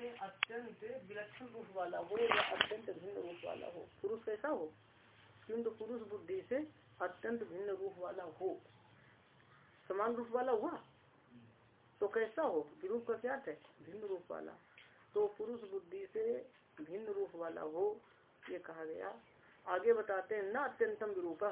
से अत्यंत विलक्षण रूप वाला हो या अत्यंत भिन्न रूप वाला हो। पुरुष कैसा हो? किंतु पुरुष बुद्धि से अत्यंत भिन्न रूप वाला हो। समान रूप वाला हुआ? तो कैसा हो? विरूप का क्या है? भिन्न रूप वाला। तो पुरुष बुद्धि से भिन्न रूप वाला हो, ये कहा गया। आगे बताते हैं, न अत्यंतम विरूप,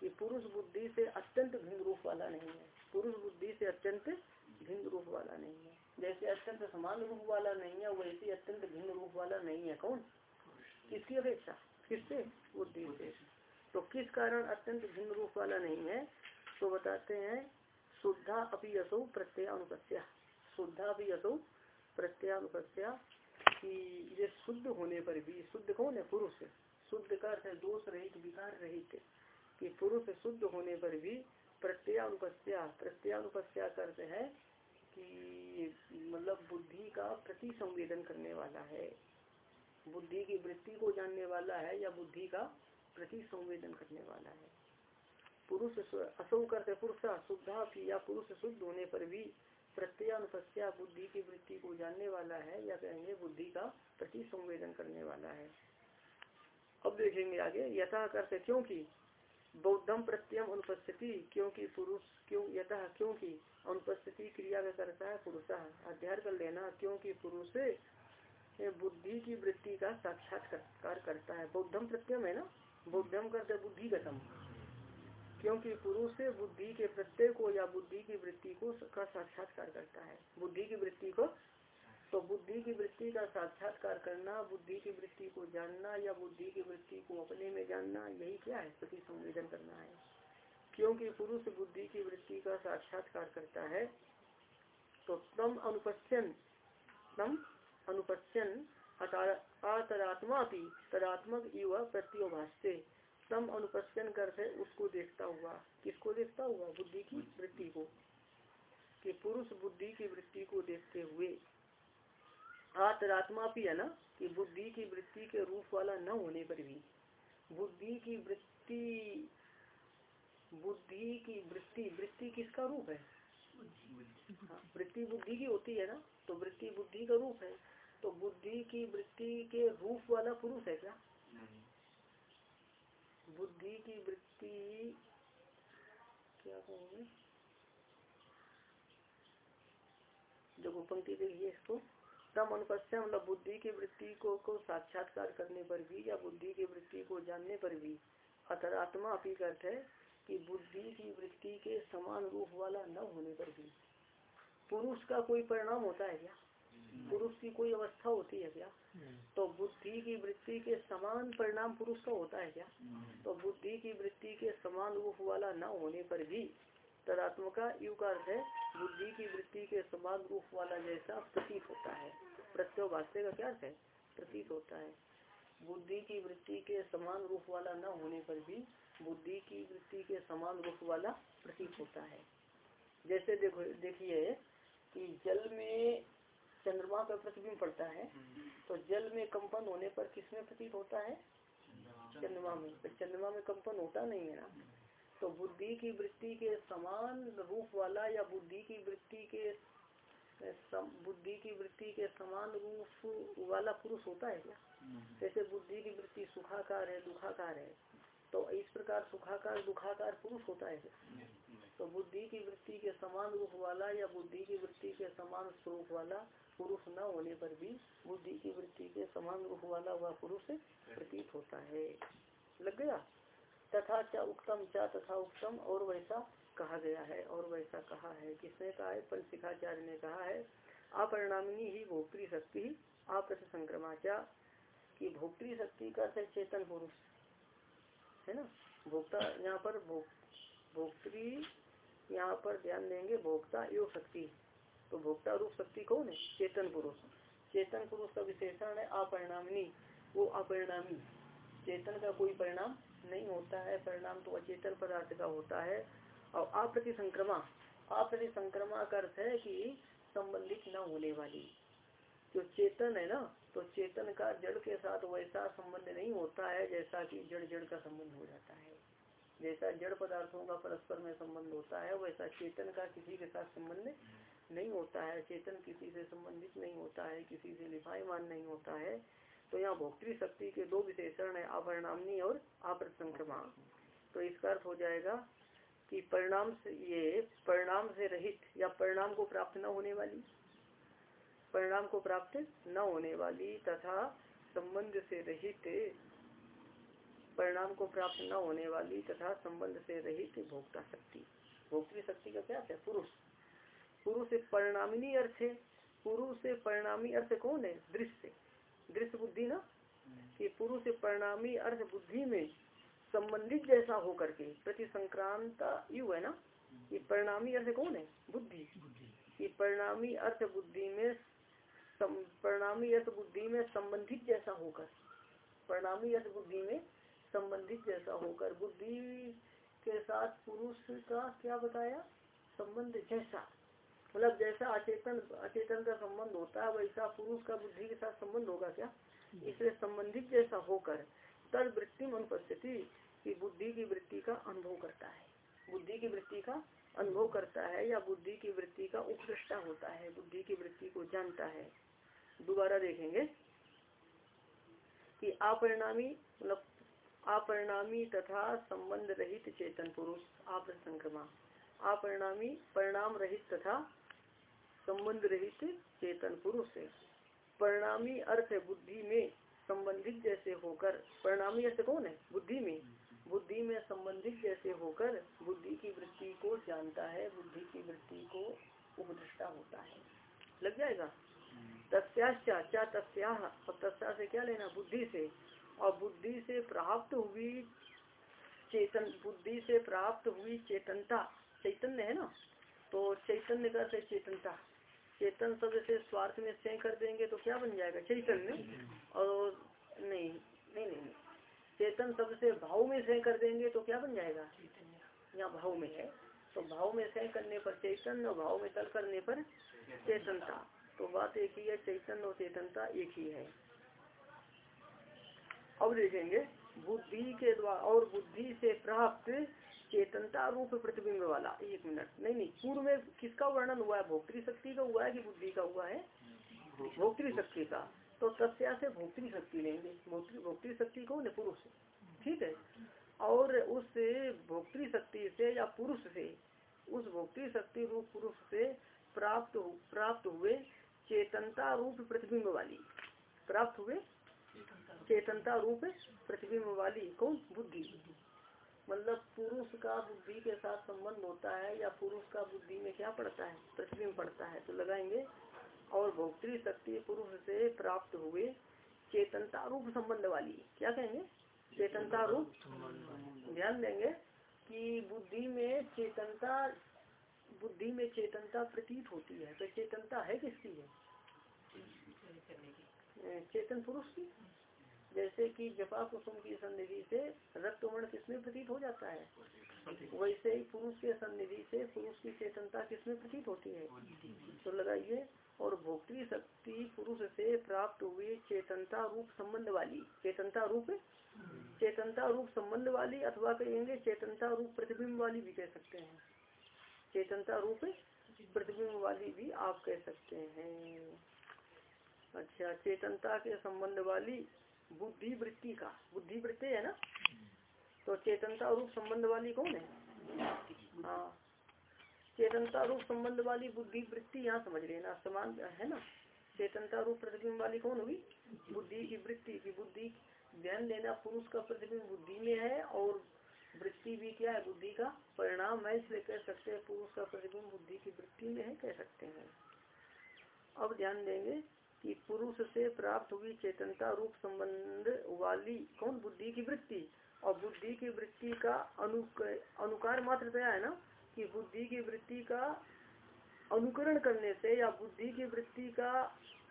कि पुरुष बुद्धि से अत्यंत भिन्न रूप वाला नहीं है। पुरुष बुद्धि से अत्यंत भिन्न रूप वाला नहीं है। जैसे अत्यंत समान रूप वाला नहीं है, वैसे अत्यंत भिन्न रूप वाला नहीं है। कौन? किसकी अपेक्षा? किससे? बुद्धि से। तो किस कारण अत्यंत भिन्न रूप वाला नहीं है? तो बताते हैं, शुद्धा अपनी असो प्रत्ययानुपत्या शुद्धा अपनी असो प्रत्ययानुपत्या कि ये शुद्ध होने पर भी, शुद्ध कौन है? पुरुष। शुद्ध का अर्थ है दोष रहित, विकार रहित। कि पुरुष शुद्ध होने पर भी प्रत्ययानुपस्या प्रत्ययानुपस्या करते हैं कि मतलब बुद्धि का प्रति संवेदन करने वाला है। बुद्धि की वृत्ति को जानने वाला है या बुद्धि का प्रति संवेदन करने वाला है। पुरुष असौ करते पुरुष शुद्धा या पुरुष शुद्ध होने पर भी प्रत्ययानुपस्या बुद्धि की वृत्ति को जानने वाला है या कहेंगे बुद्धि का प्रति संवेदन करने वाला है। अब देखेंगे आगे, यथा करते क्योंकि बौद्धम प्रत्यम अनुपस्थिति, क्योंकि पुरुष, क्यों, यथा, क्योंकि अनुपस्थिति क्रिया का करता है पुरुष अध्याय कर लेना, क्योंकि पुरुष बुद्धि की वृत्ति का साक्षात्कार करता है। बौद्धम प्रत्यम है ना? बौद्धम करते बुद्धिगतम क्योंकि पुरुष बुद्धि के प्रत्यय को या बुद्धि की वृत्ति को का साक्षात्कार करता है। बुद्धि की वृत्ति को तो बुद्धि की वृत्ति का साक्षात्कार करना, बुद्धि की वृत्ति को जानना या बुद्धि की वृत्ति को अपने में जानना, यही क्या है? प्रति संवेदन करना है। क्योंकि पुरुष बुद्धि की वृत्ति का साक्षात्कार करता है तो तम अनुपस्यन तम अनुपस्यन अतरात्मा भी तदात्मक इव प्रत्योभाष्य, तम अनुपस्यन करते उसको देखता हुआ, किसको देखता हुआ? बुद्धि की वृत्ति को, कि पुरुष बुद्धि की वृत्ति को देखते हुए। आतरात्मा भी है ना, कि बुद्धि की वृत्ति के रूप वाला न होने पर भी, बुद्धि की वृत्ति बुद्धि की वृत्ति वृत्ति किसका रूप है? हाँ, वृत्ति बुद्धि की होती है ना तो वृत्ति बुद्धि का रूप है। तो बुद्धि की वृत्ति के रूप वाला पुरुष है क्या? बुद्धि की वृत्ति क्या कहोगे? देखो पंक्ति देखिए इसको। तम अनुपस्थ मतलब बुद्धि की वृत्ति को को साक्षात्कार करने पर भी या बुद्धि की वृत्ति को जानने पर भी। अतरात्मा अपी अर्थ है कि बुद्धि की वृत्ति के समान रूप वाला न होने पर भी। पुरुष का कोई परिणाम होता है क्या? पुरुष की कोई अवस्था होती है क्या? तो बुद्धि की वृत्ति के समान परिणाम पुरुष का होता है क्या? तो बुद्धि की वृत्ति के समान रूप वाला न होने पर भी तदात्मका यु का अर्थ है बुद्धि की वृत्ति के समान रूप वाला जैसा प्रतीत होता है। प्रत्यो भाष्य का क्या अर्थ है? प्रतीत होता है। बुद्धि की वृत्ति के समान रूप वाला न होने पर भी बुद्धि की वृत्ति के समान रूप वाला प्रतीक होता है। जैसे देखो देखिए कि जल में चंद्रमा का प्रतिबिंब पड़ता है तो जल में कंपन होने पर किसमें प्रतीत होता है? चंद्रमा में। तो चंद्रमा में कंपन होता नहीं है ना। तो बुद्धि की वृत्ति के समान रूप वाला या बुद्धि की वृत्ति के बुद्धि की वृत्ति के समान रूप वाला पुरुष होता है क्या? जैसे बुद्धि की वृत्ति सुखाकार है दुखाकार है तो इस प्रकार सुखाकार, दुखाकार पुरुष होता है। तो बुद्धि की वृत्ति के समान रूप वाला या बुद्धि की वृत्ति के समान स्वरूप वाला पुरुष न होने पर भी बुद्धि की वृत्ति के समान रूप वाला वह पुरुष प्रतीत होता है। लग गया? तथा चा उत्तम चा तथा उत्तम और वैसा कहा गया है, और वैसा कहा है। किसने कहा है? पंचिकाचार्य ने कहा है, अपरिणामिनी ही भोक्तृ शक्ति अप्रति संक्रमाचा की भोक्तृ शक्ति का चेतन पुरुष है ना? भोक्ता यहाँ पर भोक्तृ यहाँ पर ध्यान देंगे, भोक्ता योग शक्ति। तो भोक्ता रूप शक्ति कौन है? चेतन पुरुष। चेतन पुरुष का विशेषण है अपरिणामी वो अपरिणामी। चेतन का कोई परिणाम नहीं होता है। परिणाम तो अचेतन पदार्थ का होता है। और अप्रति संक्रमा अप्रति संक्रमा का अर्थ है कि संबंधित न होने वाली। जो चेतन है ना? तो चेतन का जड़ के साथ वैसा संबंध नहीं होता है जैसा कि जड़ जड़ का संबंध हो जाता है। जैसा जड़ पदार्थों का परस्पर में संबंध होता है, वैसा चेतन का किसी के साथ संबंध नहीं होता है। चेतन किसी से संबंधित नहीं होता है, किसी से लिपायमान नहीं होता है। तो यहाँ भोक्तृ शक्ति के दो विशेषण है, अपरिणामी और अप्रसंक्रमा। तो इसका अर्थ हो जाएगा कि परिणाम से ये, परिणाम से रहित या परिणाम को प्राप्त न होने वाली परिणाम को प्राप्त न होने वाली तथा संबंध से रहित परिणाम को प्राप्त न होने वाली तथा संबंध से रहित भोक्ता शक्ति। भोक्तृ शक्ति का क्या है? पुरुष। पुरुष परिणामिनी अर्थ है। पुरुष से परिणामी अर्थ कौन है? दृश्य। दृश्य बुद्धि ना? कि पुरुष परिणामी अर्थ बुद्धि में संबंधित जैसा हो करके प्रति संक्रांत यु है ना? कि परिणामी अर्थ कौन है? बुद्धि। कि परिणामी अर्थ बुद्धि में परिणामी अर्थ बुद्धि में संबंधित जैसा होकर परिणामी अर्थ बुद्धि में संबंधित जैसा होकर बुद्धि के साथ पुरुष का क्या बताया? संबंध जैसा। मतलब जैसा अचेतन अचेतन का संबंध होता है वैसा पुरुष का बुद्धि के साथ संबंध होगा क्या? इसलिए संबंधित जैसा होकर तद वृत्ति अनुपस्थिति की बुद्धि की वृत्ति का अनुभव करता है। बुद्धि की वृत्ति का अनुभव करता है या बुद्धि की वृत्ति का उपदृष्टा होता है बुद्धि की वृत्ति को जानता है। दोबारा देखेंगे कि अपरिणामी मतलब अपरिणामी तथा संबंध रहित चेतन पुरुष आप संक्रमा। अपरिणामी, परिणाम रहित तथा संबंध रहित चेतन पुरुष परिणामी अर्थ बुद्धि में संबंधित जैसे होकर। परिणामी अर्थ कौन है? बुद्धि में। बुद्धि में संबंधित जैसे होकर बुद्धि की वृत्ति को जानता है, बुद्धि की वृत्ति को उपदृष्टा होता है। लग जाएगा? तस्या क्या तस्या, और तस्या से क्या लेना? बुद्धि से। और बुद्धि से प्राप्त हुई चेतन, बुद्धि से प्राप्त हुई चेतनता। चैतन्य है ना? तो चैतन्य का से चेतनता। चेतन शब्द से स्वार्थ में से कर देंगे तो क्या बन जाएगा? चैतन्य? और नहीं नहीं नहीं चेतन शब्द से भाव में से कर देंगे तो क्या बन जाएगा? यहाँ भाव में है। तो भाव में से करने पर चैतन्य और भाव में तल करने पर चेतनता। तो बात एक ही है, चैतन्य और चेतनता एक ही है। अब देखेंगे, बुद्धि के द्वारा और बुद्धि से प्राप्त चेतनता रूप प्रतिबिंब वाला। एक मिनट। नहीं नहीं, पूर्व में किसका वर्णन हुआ है? भोक्तृ शक्ति का हुआ है कि बुद्धि का हुआ है? भोक्तृ शक्ति का। तो तस्या से भोक्तृ शक्ति लेंगे। भोक्तृ शक्ति कौन है? पुरुष। ठीक है? और उस भोक्तृ शक्ति से या पुरुष से, उस भोक्तृ शक्ति रूप पुरुष से प्राप्त प्राप्त हुए चेतनता रूप प्रतिबिंब वाली। प्राप्त हुए? चेतनता रूप प्रतिबिंब वाली। कौन? बुद्धि। मतलब पुरुष का बुद्धि के साथ संबंध होता है या पुरुष का बुद्धि में क्या पड़ता है? प्रतिबिंब पड़ता है। तो लगाएँगे। और भोक्तृ शक्ति पुरुष से प्राप्त हुए चेतनता रूप संबंध वाली। क्या कहेंगे? चेतनता रूप। ध्यान देंगे कि बुद्धि में चेतनता बुद्धि में चेतनता प्रतीत होती है तो चेतनता है किसकी? है चेतन पुरुष की। जैसे कि जपा कुसुम की सन्निधि से रक्त वर्ण किसमें प्रतीत हो जाता है? वैसे ही पुरुष के सन्निधि से पुरुष की चेतनता किसमें प्रतीत होती है? तो लगाइए, और भोक्तृ शक्ति पुरुष से प्राप्त हुई चेतनता रूप संबंध वाली, चेतनता रूप? चेतनता रूप संबंध वाली, अथवा कहेंगे चेतनता रूप प्रतिबिंब वाली भी कह सकते हैं। चेतनता रूप प्रतिबिंब वाली भी आप कह सकते हैं। अच्छा चेतनता के संबंध वाली बुद्धि वृत्ति का बुद्धि वृत्ति है ना? तो चेतनता रूप संबंध वाली कौन है? हाँ चेतनता रूप संबंध वाली बुद्धि वृत्ति यहाँ समझ लेना समान है ना? चेतनता रूप प्रतिबिंब वाली कौन होगी? बुद्धि की वृत्ति की बुद्धि। ध्यान देना पुरुष का प्रतिबिंब बुद्धि में है और वृत्ति भी क्या है? बुद्धि का परिणाम है, इसलिए कह सकते हैं पुरुष का प्रतिबिंब बुद्धि की वृत्ति में है, कह सकते हैं। अब ध्यान देंगे कि पुरुष से प्राप्त हुई चेतनता रूप संबंध वाली कौन? बुद्धि की वृत्ति। और बुद्धि की वृत्ति का अनु अनुकार मात्र दया है ना कि बुद्धि की वृत्ति का अनुकरण करने से या बुद्धि की वृत्ति का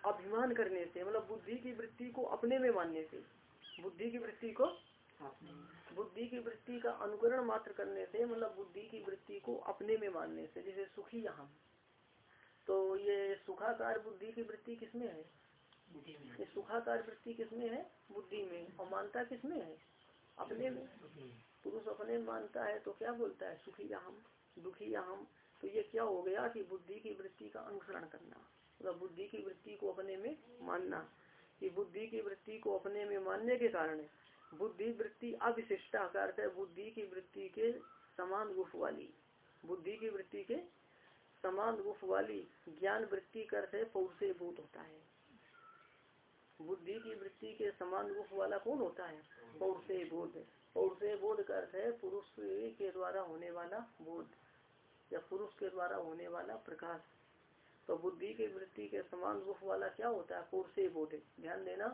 अभिमान करने से मतलब बुद्धि की वृत्ति को अपने में मानने से, बुद्धि की वृत्ति को बुद्धि की वृत्ति का अनुकरण मात्र करने से मतलब बुद्धि की वृत्ति को अपने में मानने से जैसे सुखी यहाँ। तो ये सुखाकार बुद्धि की वृत्ति किसमें है? ये सुखाकार वृत्ति किसमें है? बुद्धि में। और मानता किसमें है? अपने में। पुरुष अपने मानता है तो क्या बोलता है? सुखी हम दुखी हम तो ये क्या हो गया कि बुद्धि की वृत्ति का अनुसरण करना मतलब बुद्धि की वृत्ति को अपने में मानना। कि बुद्धि की वृत्ति को अपने में मानने के कारण बुद्धि वृत्ति अविशिष्टा का अर्थ है बुद्धि की वृत्ति के समान गुफ वाली। बुद्धि की वृत्ति के समान गुफ वाली ज्ञान वृत्ति का अर्थ है पौरुषे भूत होता है। बुद्धि की वृत्ति के समान रूप वाला कौन होता है? पौरुषे बोध पौरुषे बोध का अर्थ है पुरुष के द्वारा होने वाला बोध या पुरुष के द्वारा होने वाला प्रकाश। तो बुद्धि की वृत्ति के समान रूप वाला क्या होता है? पुरुषे बोध ध्यान देना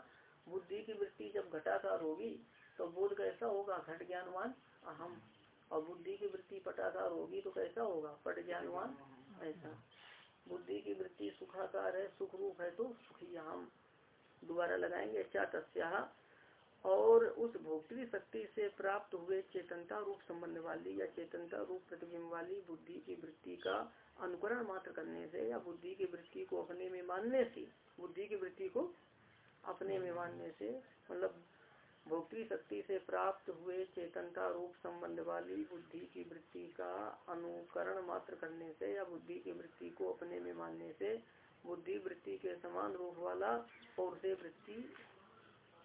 बुद्धि की वृत्ति जब घटाकार होगी तो बोध कैसा होगा? घट ज्ञानवान, अहम। और बुद्धि की वृत्ति पटाकार होगी तो कैसा होगा? पट ज्ञानवान, ऐसा। बुद्धि की वृत्ति सुखाकार है सुख रूप है तो सुखी हम दोबारा लगाएँगे अच्छा तस्या और उस भोक्तृ शक्ति से प्राप्त हुए चेतनता रूप संबंध वाली या चेतनता रूप प्रतिबिंब वाली बुद्धि की वृत्ति का अनुकरण मात्र करने से या बुद्धि की वृत्ति को अपने में मानने से, बुद्धि की वृत्ति को अपने में मानने से मतलब भोक्तृ शक्ति से प्राप्त हुए चेतनता रूप संबंध वाली बुद्धि की वृत्ति का अनुकरण मात्र करने से या बुद्धि की वृत्ति को अपने में मानने से बुद्धि वृत्ति के समान रूप वाला पौरुषे वृत्ति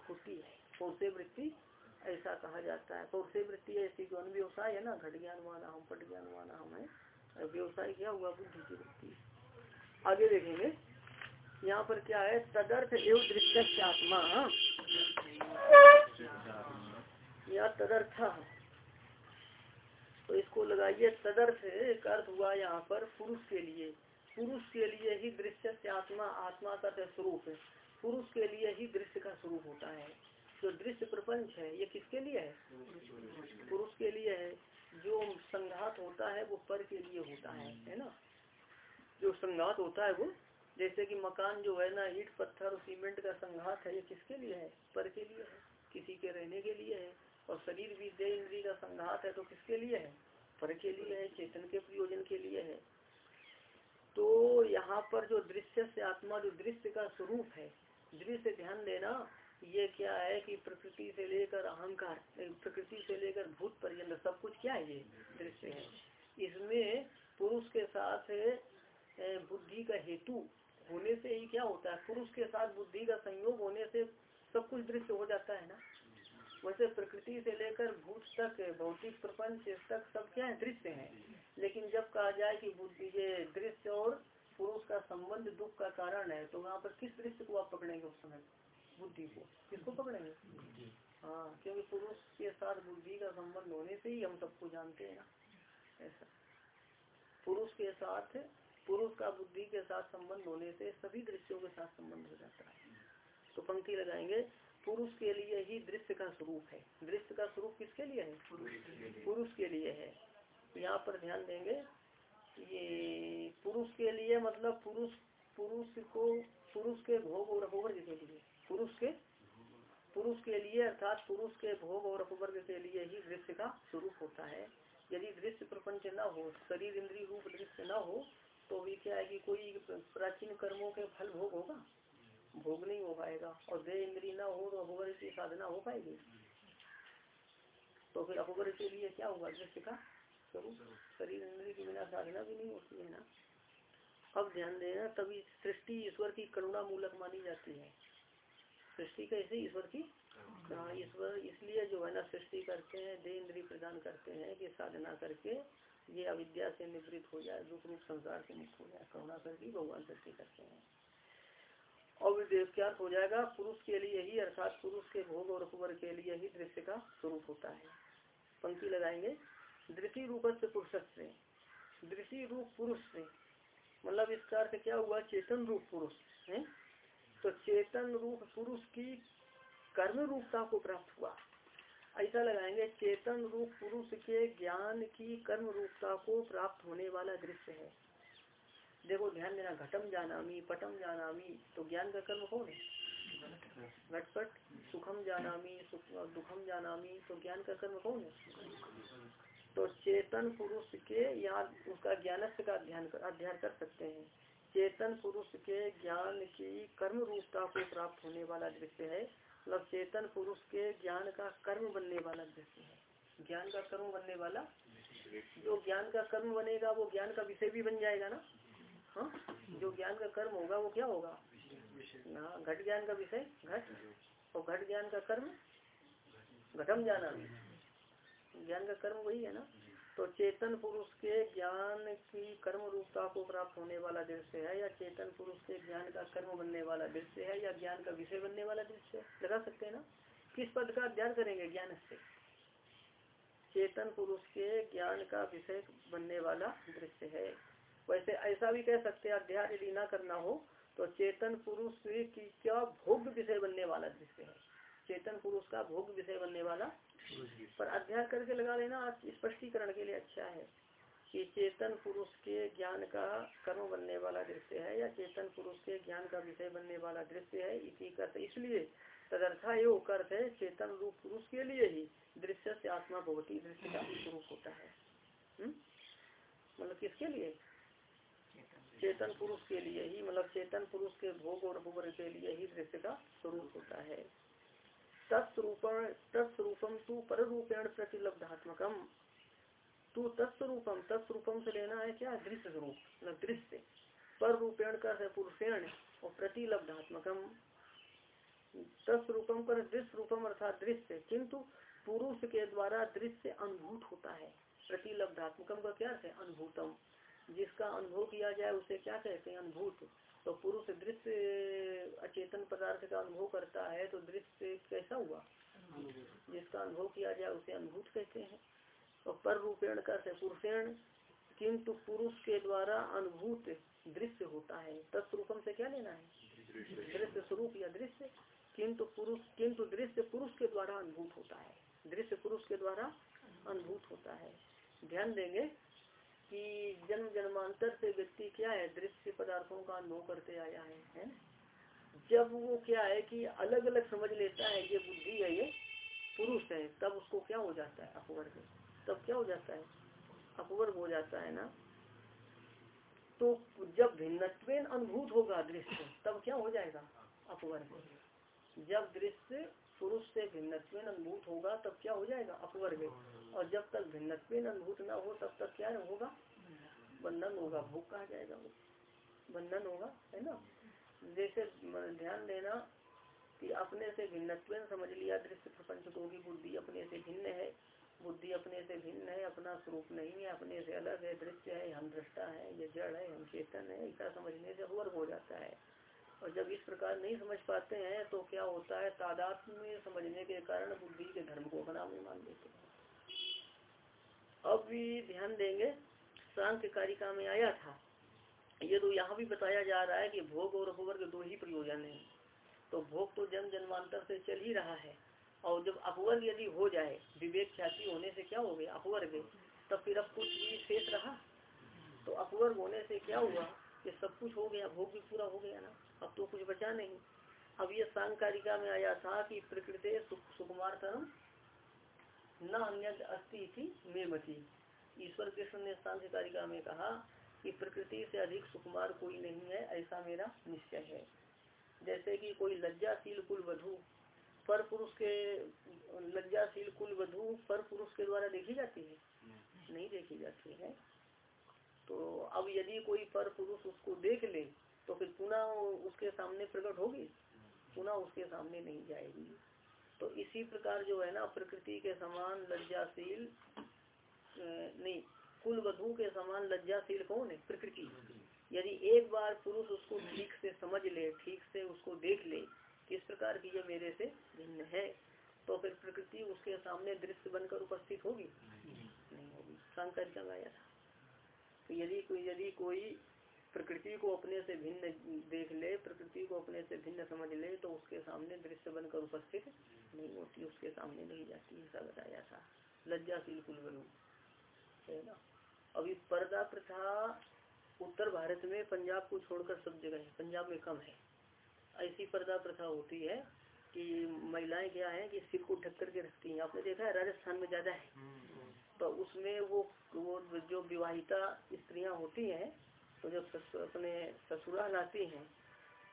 होती है। पौरुषे वृत्ति ऐसा कहा जाता है। पौरुषे वृत्ति ऐसी जो व्यवसाय है ना घट ज्ञान माना हम पट ज्ञान हम है। व्यवसाय क्या हुआ? बुद्धि की वृत्ति। आगे देखेंगे। यहाँ पर क्या है? तदर्थ एवं दृश्य आत्मा। या तदर्थ। तो इसको लगाइए, तदर्थ अर्थ हुआ यहाँ पर पुरुष के लिए। पुरुष के लिए ही दृश्य से आत्मा आत्मा का स्वरूप है। पुरुष के लिए ही दृश्य का स्वरूप होता है। जो दृश्य प्रपंच है, ये किसके लिए है? पुरुष के लिए है। जो संघात होता है, वो पर के लिए होता है है ना? जो संघात होता है, वो जैसे कि मकान जो है ना, ईट, पत्थर और सीमेंट का संघात है, ये किसके लिए है? पर के लिए है। किसी के रहने के लिए है। और शरीर भी देह इंद्री का संघात है तो किसके लिए है? पर के लिए है, चेतन के प्रयोजन के लिए है। तो यहाँ पर जो दृश्य से आत्मा, जो दृश्य का स्वरूप है, दृश्य ध्यान देना, ये क्या है कि प्रकृति से लेकर अहंकार प्रकृति से लेकर भूत पर्यंत सब कुछ क्या है? ये दृश्य है। इसमें पुरुष के साथ बुद्धि का हेतु होने से ही क्या होता है? पुरुष के साथ बुद्धि का संयोग होने से सब कुछ दृश्य हो जाता है ना? वैसे प्रकृति से लेकर भूत तक भौतिक प्रपंच तक सब क्या है? दृश्य है। लेकिन जब कहा जाए कि बुद्धि ये दृश्य और पुरुष का संबंध दुख का कारण है तो वहाँ पर किस दृश्य को आप पकड़ेंगे उस समय? बुद्धि को। किसको पकड़ेंगे? हाँ क्योंकि पुरुष के साथ बुद्धि का संबंध होने से ही हम सबको जानते हैं ना। ऐसा। पुरुष के साथ पुरुष का बुद्धि के साथ संबंध होने से सभी दृश्यों के साथ संबंध हो जाता है। तो पंक्ति लगाएँगे। पुरुष के लिए ही दृश्य का स्वरूप है। दृश्य का स्वरूप किसके लिए है? पुरुष के लिए। है। यहाँ पर ध्यान देंगे ये पुरुष के लिए मतलब पुरुष पुरुष को पुरुष के भोग और अपवर्ग के लिए। पुरुष के पुरुष के लिए अर्थात पुरुष के भोग और अपवर्ग के लिए ही दृश्य का स्वरूप होता है। यदि दृश्य प्रपंच न हो शरीर इंद्रिय रूप दृश्य न हो तो भी क्या है कि कोई प्राचीन कर्मों के फल भोग होगा? भोग नहीं हो पाएगा। और देह इंद्री ना हो तो अपवर्ग की साधना हो पाएगी? तो फिर अपवर्ग के लिए क्या होगा? दृश्य का स्वरूप। शरीर इंद्री के बिना साधना भी नहीं होती है ना? अब ध्यान देना तभी सृष्टि ईश्वर की करुणा मूलक मानी जाती है। सृष्टि कैसे ईश्वर की ईश्वर इसलिए जो है ना, सृष्टि करते हैं, देह इंद्री प्रदान करते हैं कि साधना करके ये अविद्या से निवृत्त हो जाए, दुख रूप संसार से मुक्त हो जाए, करुणा करके भगवान सृष्टि करते हैं। और क्या हो जाएगा? पुरुष के लिए ही, अर्थात पुरुष के भोग और कुबर के लिए ही दृश्य का स्वरूप होता है। पंक्ति लगाएँगे। दृष्टि रूप से पुरुष से दृष्टि रूप पुरुष। से मतलब इसका अर्थ क्या हुआ? चेतन रूप पुरुष। है? तो चेतन रूप पुरुष की कर्म रूपता को प्राप्त हुआ। ऐसा लगाएँगे, चेतन रूप पुरुष के ज्ञान की कर्म रूपता को प्राप्त होने वाला दृश्य है। देखो, ध्यान देना, घटम जानामी, पटम जानामी तो ज्ञान का कर्म कौन है? घटपट। सुखम जानामी दुखम जानामी तो ज्ञान का कर्म कौन है? तो चेतन पुरुष के यहाँ उसका ज्ञान का अध्ययन अध्ययन कर सकते हैं। चेतन पुरुष के ज्ञान की कर्म रूपता को प्राप्त होने वाला दृश्य है। मतलब चेतन पुरुष के ज्ञान का कर्म बनने वाला दृश्य है। ज्ञान का कर्म बनने वाला, जो ज्ञान का कर्म बनेगा, वो ज्ञान का विषय भी बन जाएगा ना? हाँ? जो ज्ञान का कर्म होगा, वो क्या होगा? ना, घट ज्ञान का विषय, घट। और घट ज्ञान का कर्म, घटम जाना। भी ज्ञान का कर्म वही है ना? तो चेतन पुरुष के ज्ञान की कर्म रूपता को प्राप्त होने वाला दृश्य है, या चेतन पुरुष के ज्ञान का कर्म बनने वाला दृश्य है, या ज्ञान का विषय बनने वाला दृश्य लगा सकते हैं ना? किस पद का अध्ययन करेंगे ज्ञान से? चेतन पुरुष के ज्ञान का विषय बनने वाला दृश्य है। वैसे ऐसा भी कह सकते हैं अध्याय यदि ना करना हो तो चेतन पुरुष की क्या भोग विषय बनने वाला दृश्य है? चेतन पुरुष का भोग विषय बनने वाला। पर अध्याय करके लगा लेना स्पष्टीकरण के लिए अच्छा है कि चेतन पुरुष के ज्ञान का कर्म बनने वाला दृश्य है या चेतन पुरुष के ज्ञान का विषय बनने वाला दृश्य है, इसी कर्थ इसलिए तदर्था योग अर्थ है, चेतन रूप पुरुष के लिए ही दृश्य से आत्मा भगवती दृश्य का स्वरूप होता है। हम्म? मतलब किसके लिए? चेतन पुरुष के लिए ही मतलब चेतन पुरुष के भोग और भोग के लिए ही दृश्य का स्वरूप होता है। तत्रूपम तू पर रूपेण प्रतिलब्धात्मकम। तू तत्स्वरूपम तत्स्वरूपम से लेना है क्या? दृश्य स्वरूप दृश्य। पर रूपेण का है पुरुषेण और प्रतिलब्धात्मकम। तत्स्वरूपम कर दृश्य रूपम अर्थात दृश्य। किंतु पुरुष के द्वारा दृश्य अनुभूत होता है। प्रतिलब्धात्मकम का क्या है? अनुभूतम। जिसका अनुभव किया जाए, उसे क्या कहते हैं? अनुभूत। तो पुरुष दृश्य, अचेतन पदार्थ का अनुभव करता है तो दृश्य कैसा हुआ? जिसका अनुभव किया जाए, उसे अनुभूत कहते हैं। और पर रूपेण का पुरुषेण, किंतु पुरुष के द्वारा अनुभूत दृश्य होता है। तत्रूपम से क्या लेना है? दृश्य स्वरूप या दृश्य। किंतु पुरुष, किंतु दृश्य पुरुष के द्वारा अनुभूत होता है। दृश्य पुरुष के द्वारा अनुभूत होता है। ध्यान देंगे कि जन्म जन्मांतर से व्यक्ति क्या है? दृश्य पदार्थों का अनुभव करते आया है है जब वो क्या है कि अलग अलग समझ लेता है, ये बुद्धि है, ये पुरुष है, तब उसको क्या हो जाता है? अपवर्ग। तब क्या हो जाता है? अपवर्ग हो जाता है ना? तो जब भिन्नत्व अनुभूत होगा दृश्य, तब क्या हो जाएगा? अपवर्ग। जब दृश्य पुरुष से भिन्नत्व अनुभूत होगा, तब क्या हो जाएगा? अपवर्ग और जब तक भिन्नत्व अनुभूत ना हो, तब तक क्या होगा? बंधन होगा भूख कहा जाएगा वो। बंधन होगा, है ना? जैसे ध्यान देना कि अपने से भिन्नत्व समझ लिया दृश्य प्रपंच को भी बुद्धि अपने से भिन्न है। बुद्धि अपने से भिन्न है, अपना स्वरूप नहीं है, अपने से अलग है, दृश्य है, हम दृष्टा है, ये जड़ है, हम चेतन है, ऐसा समझने से वर्ग हो जाता है। और जब इस प्रकार नहीं समझ पाते हैं तो क्या होता है? तादात्म में समझने के कारण बुद्धि के धर्म को बना में मान देते हैं। अब भी ध्यान देंगे सांख्य कारिका में आया था। ये तो यहाँ भी बताया जा रहा है कि भोग और अपवर्ग दो ही प्रयोजन है। तो भोग तो जन्म जन्मांतर से चल ही रहा है। और जब अपवर्ग यदि हो जाए, विवेक ख्याति होने से क्या हो गया? अपवर्ग तब फिर अब कुछ भी शेष रहा? तो अपवर्ग होने से क्या हुआ कि सब कुछ हो गया, भोग भी पूरा हो गया ना? अब तो कुछ बचा नहीं। अब ये सांकारिका में आया था कि प्रकृति सुकुमार तरम न अन्य अस्थि थी मेमती। ईश्वर कृष्ण ने सांख्यकारिका में कहा कि प्रकृति से अधिक सुकुमार कोई नहीं है ऐसा मेरा निश्चय है। जैसे कि कोई लज्जाशील कुल वधु पर पुरुष के लज्जाशील कुल वधु पर पुरुष के द्वारा देखी जाती है? नहीं देखी जाती है। तो अब यदि कोई पर पुरुष उसको देख ले तो फिर पुनः उसके सामने प्रकट होगी पुनः उसके सामने नहीं जाएगी। तो इसी प्रकार जो है ना प्रकृति के समान लज्जाशील नहीं कुल वधु के समान लज्जाशील कौन है? प्रकृति। यदि एक बार पुरुष उसको ठीक से समझ ले ठीक से उसको देख ले किस प्रकार की ये मेरे से भिन्न है तो फिर प्रकृति उसके सामने दृश्य बनकर उपस्थित होगी? नहीं। होगी। सांकर आया था तो यदि कोई यदि कोई प्रकृति को अपने से भिन्न देख ले प्रकृति को अपने से भिन्न समझ ले तो उसके सामने दृश्य बनकर उपस्थित नहीं होती उसके सामने नहीं जाती ऐसा बताया था। लज्जाशील कुलगुरु है ना? अभी पर्दा प्रथा उत्तर भारत में पंजाब को छोड़कर सब जगह है पंजाब में कम है। ऐसी पर्दा प्रथा होती है कि महिलाएँ क्या है कि सिर को ढक करके रखती हैं। आपने देखा है राजस्थान में ज़्यादा है। तो उसमें वो वो जो विवाहिता स्त्रियाँ होती हैं तो जब अपने ससुराल आती हैं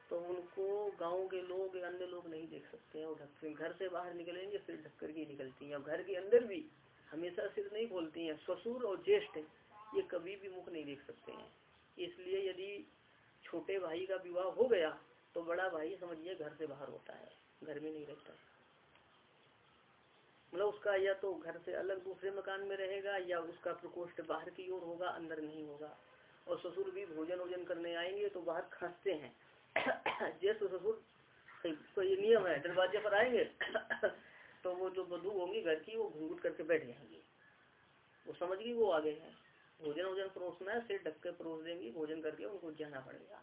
तो उनको गाँव के लोग या अन्य लोग नहीं देख सकते हैं। और ढक घर से बाहर निकलेंगे, फिर ढक कर के निकलती हैं। घर के अंदर भी हमेशा सिर नहीं खोलती हैं। ससुर और ज्येष्ठ, ये कभी भी मुख नहीं देख सकते हैं। इसलिए यदि छोटे भाई का विवाह हो गया तो बड़ा भाई समझिए घर से बाहर होता है, घर में नहीं रहता। मतलब उसका या तो घर से अलग दूसरे मकान में रहेगा या उसका प्रकोष्ठ बाहर की ओर होगा, अंदर नहीं होगा। और ससुर भी भोजन वोजन करने आएँगे तो बाहर खांसते हैं। ज्येष्ठ ससुर तो ये नियम है दरवाजे पर आएँगे तो वो जो बधु होंगी घर की वो घूंघट करके बैठ जाएँगी। वो समझ गई वो आगे है। भोजन वोजन परोसना है सिर ढक के परोस देंगी भोजन करके उनको जाना पड़ेगा।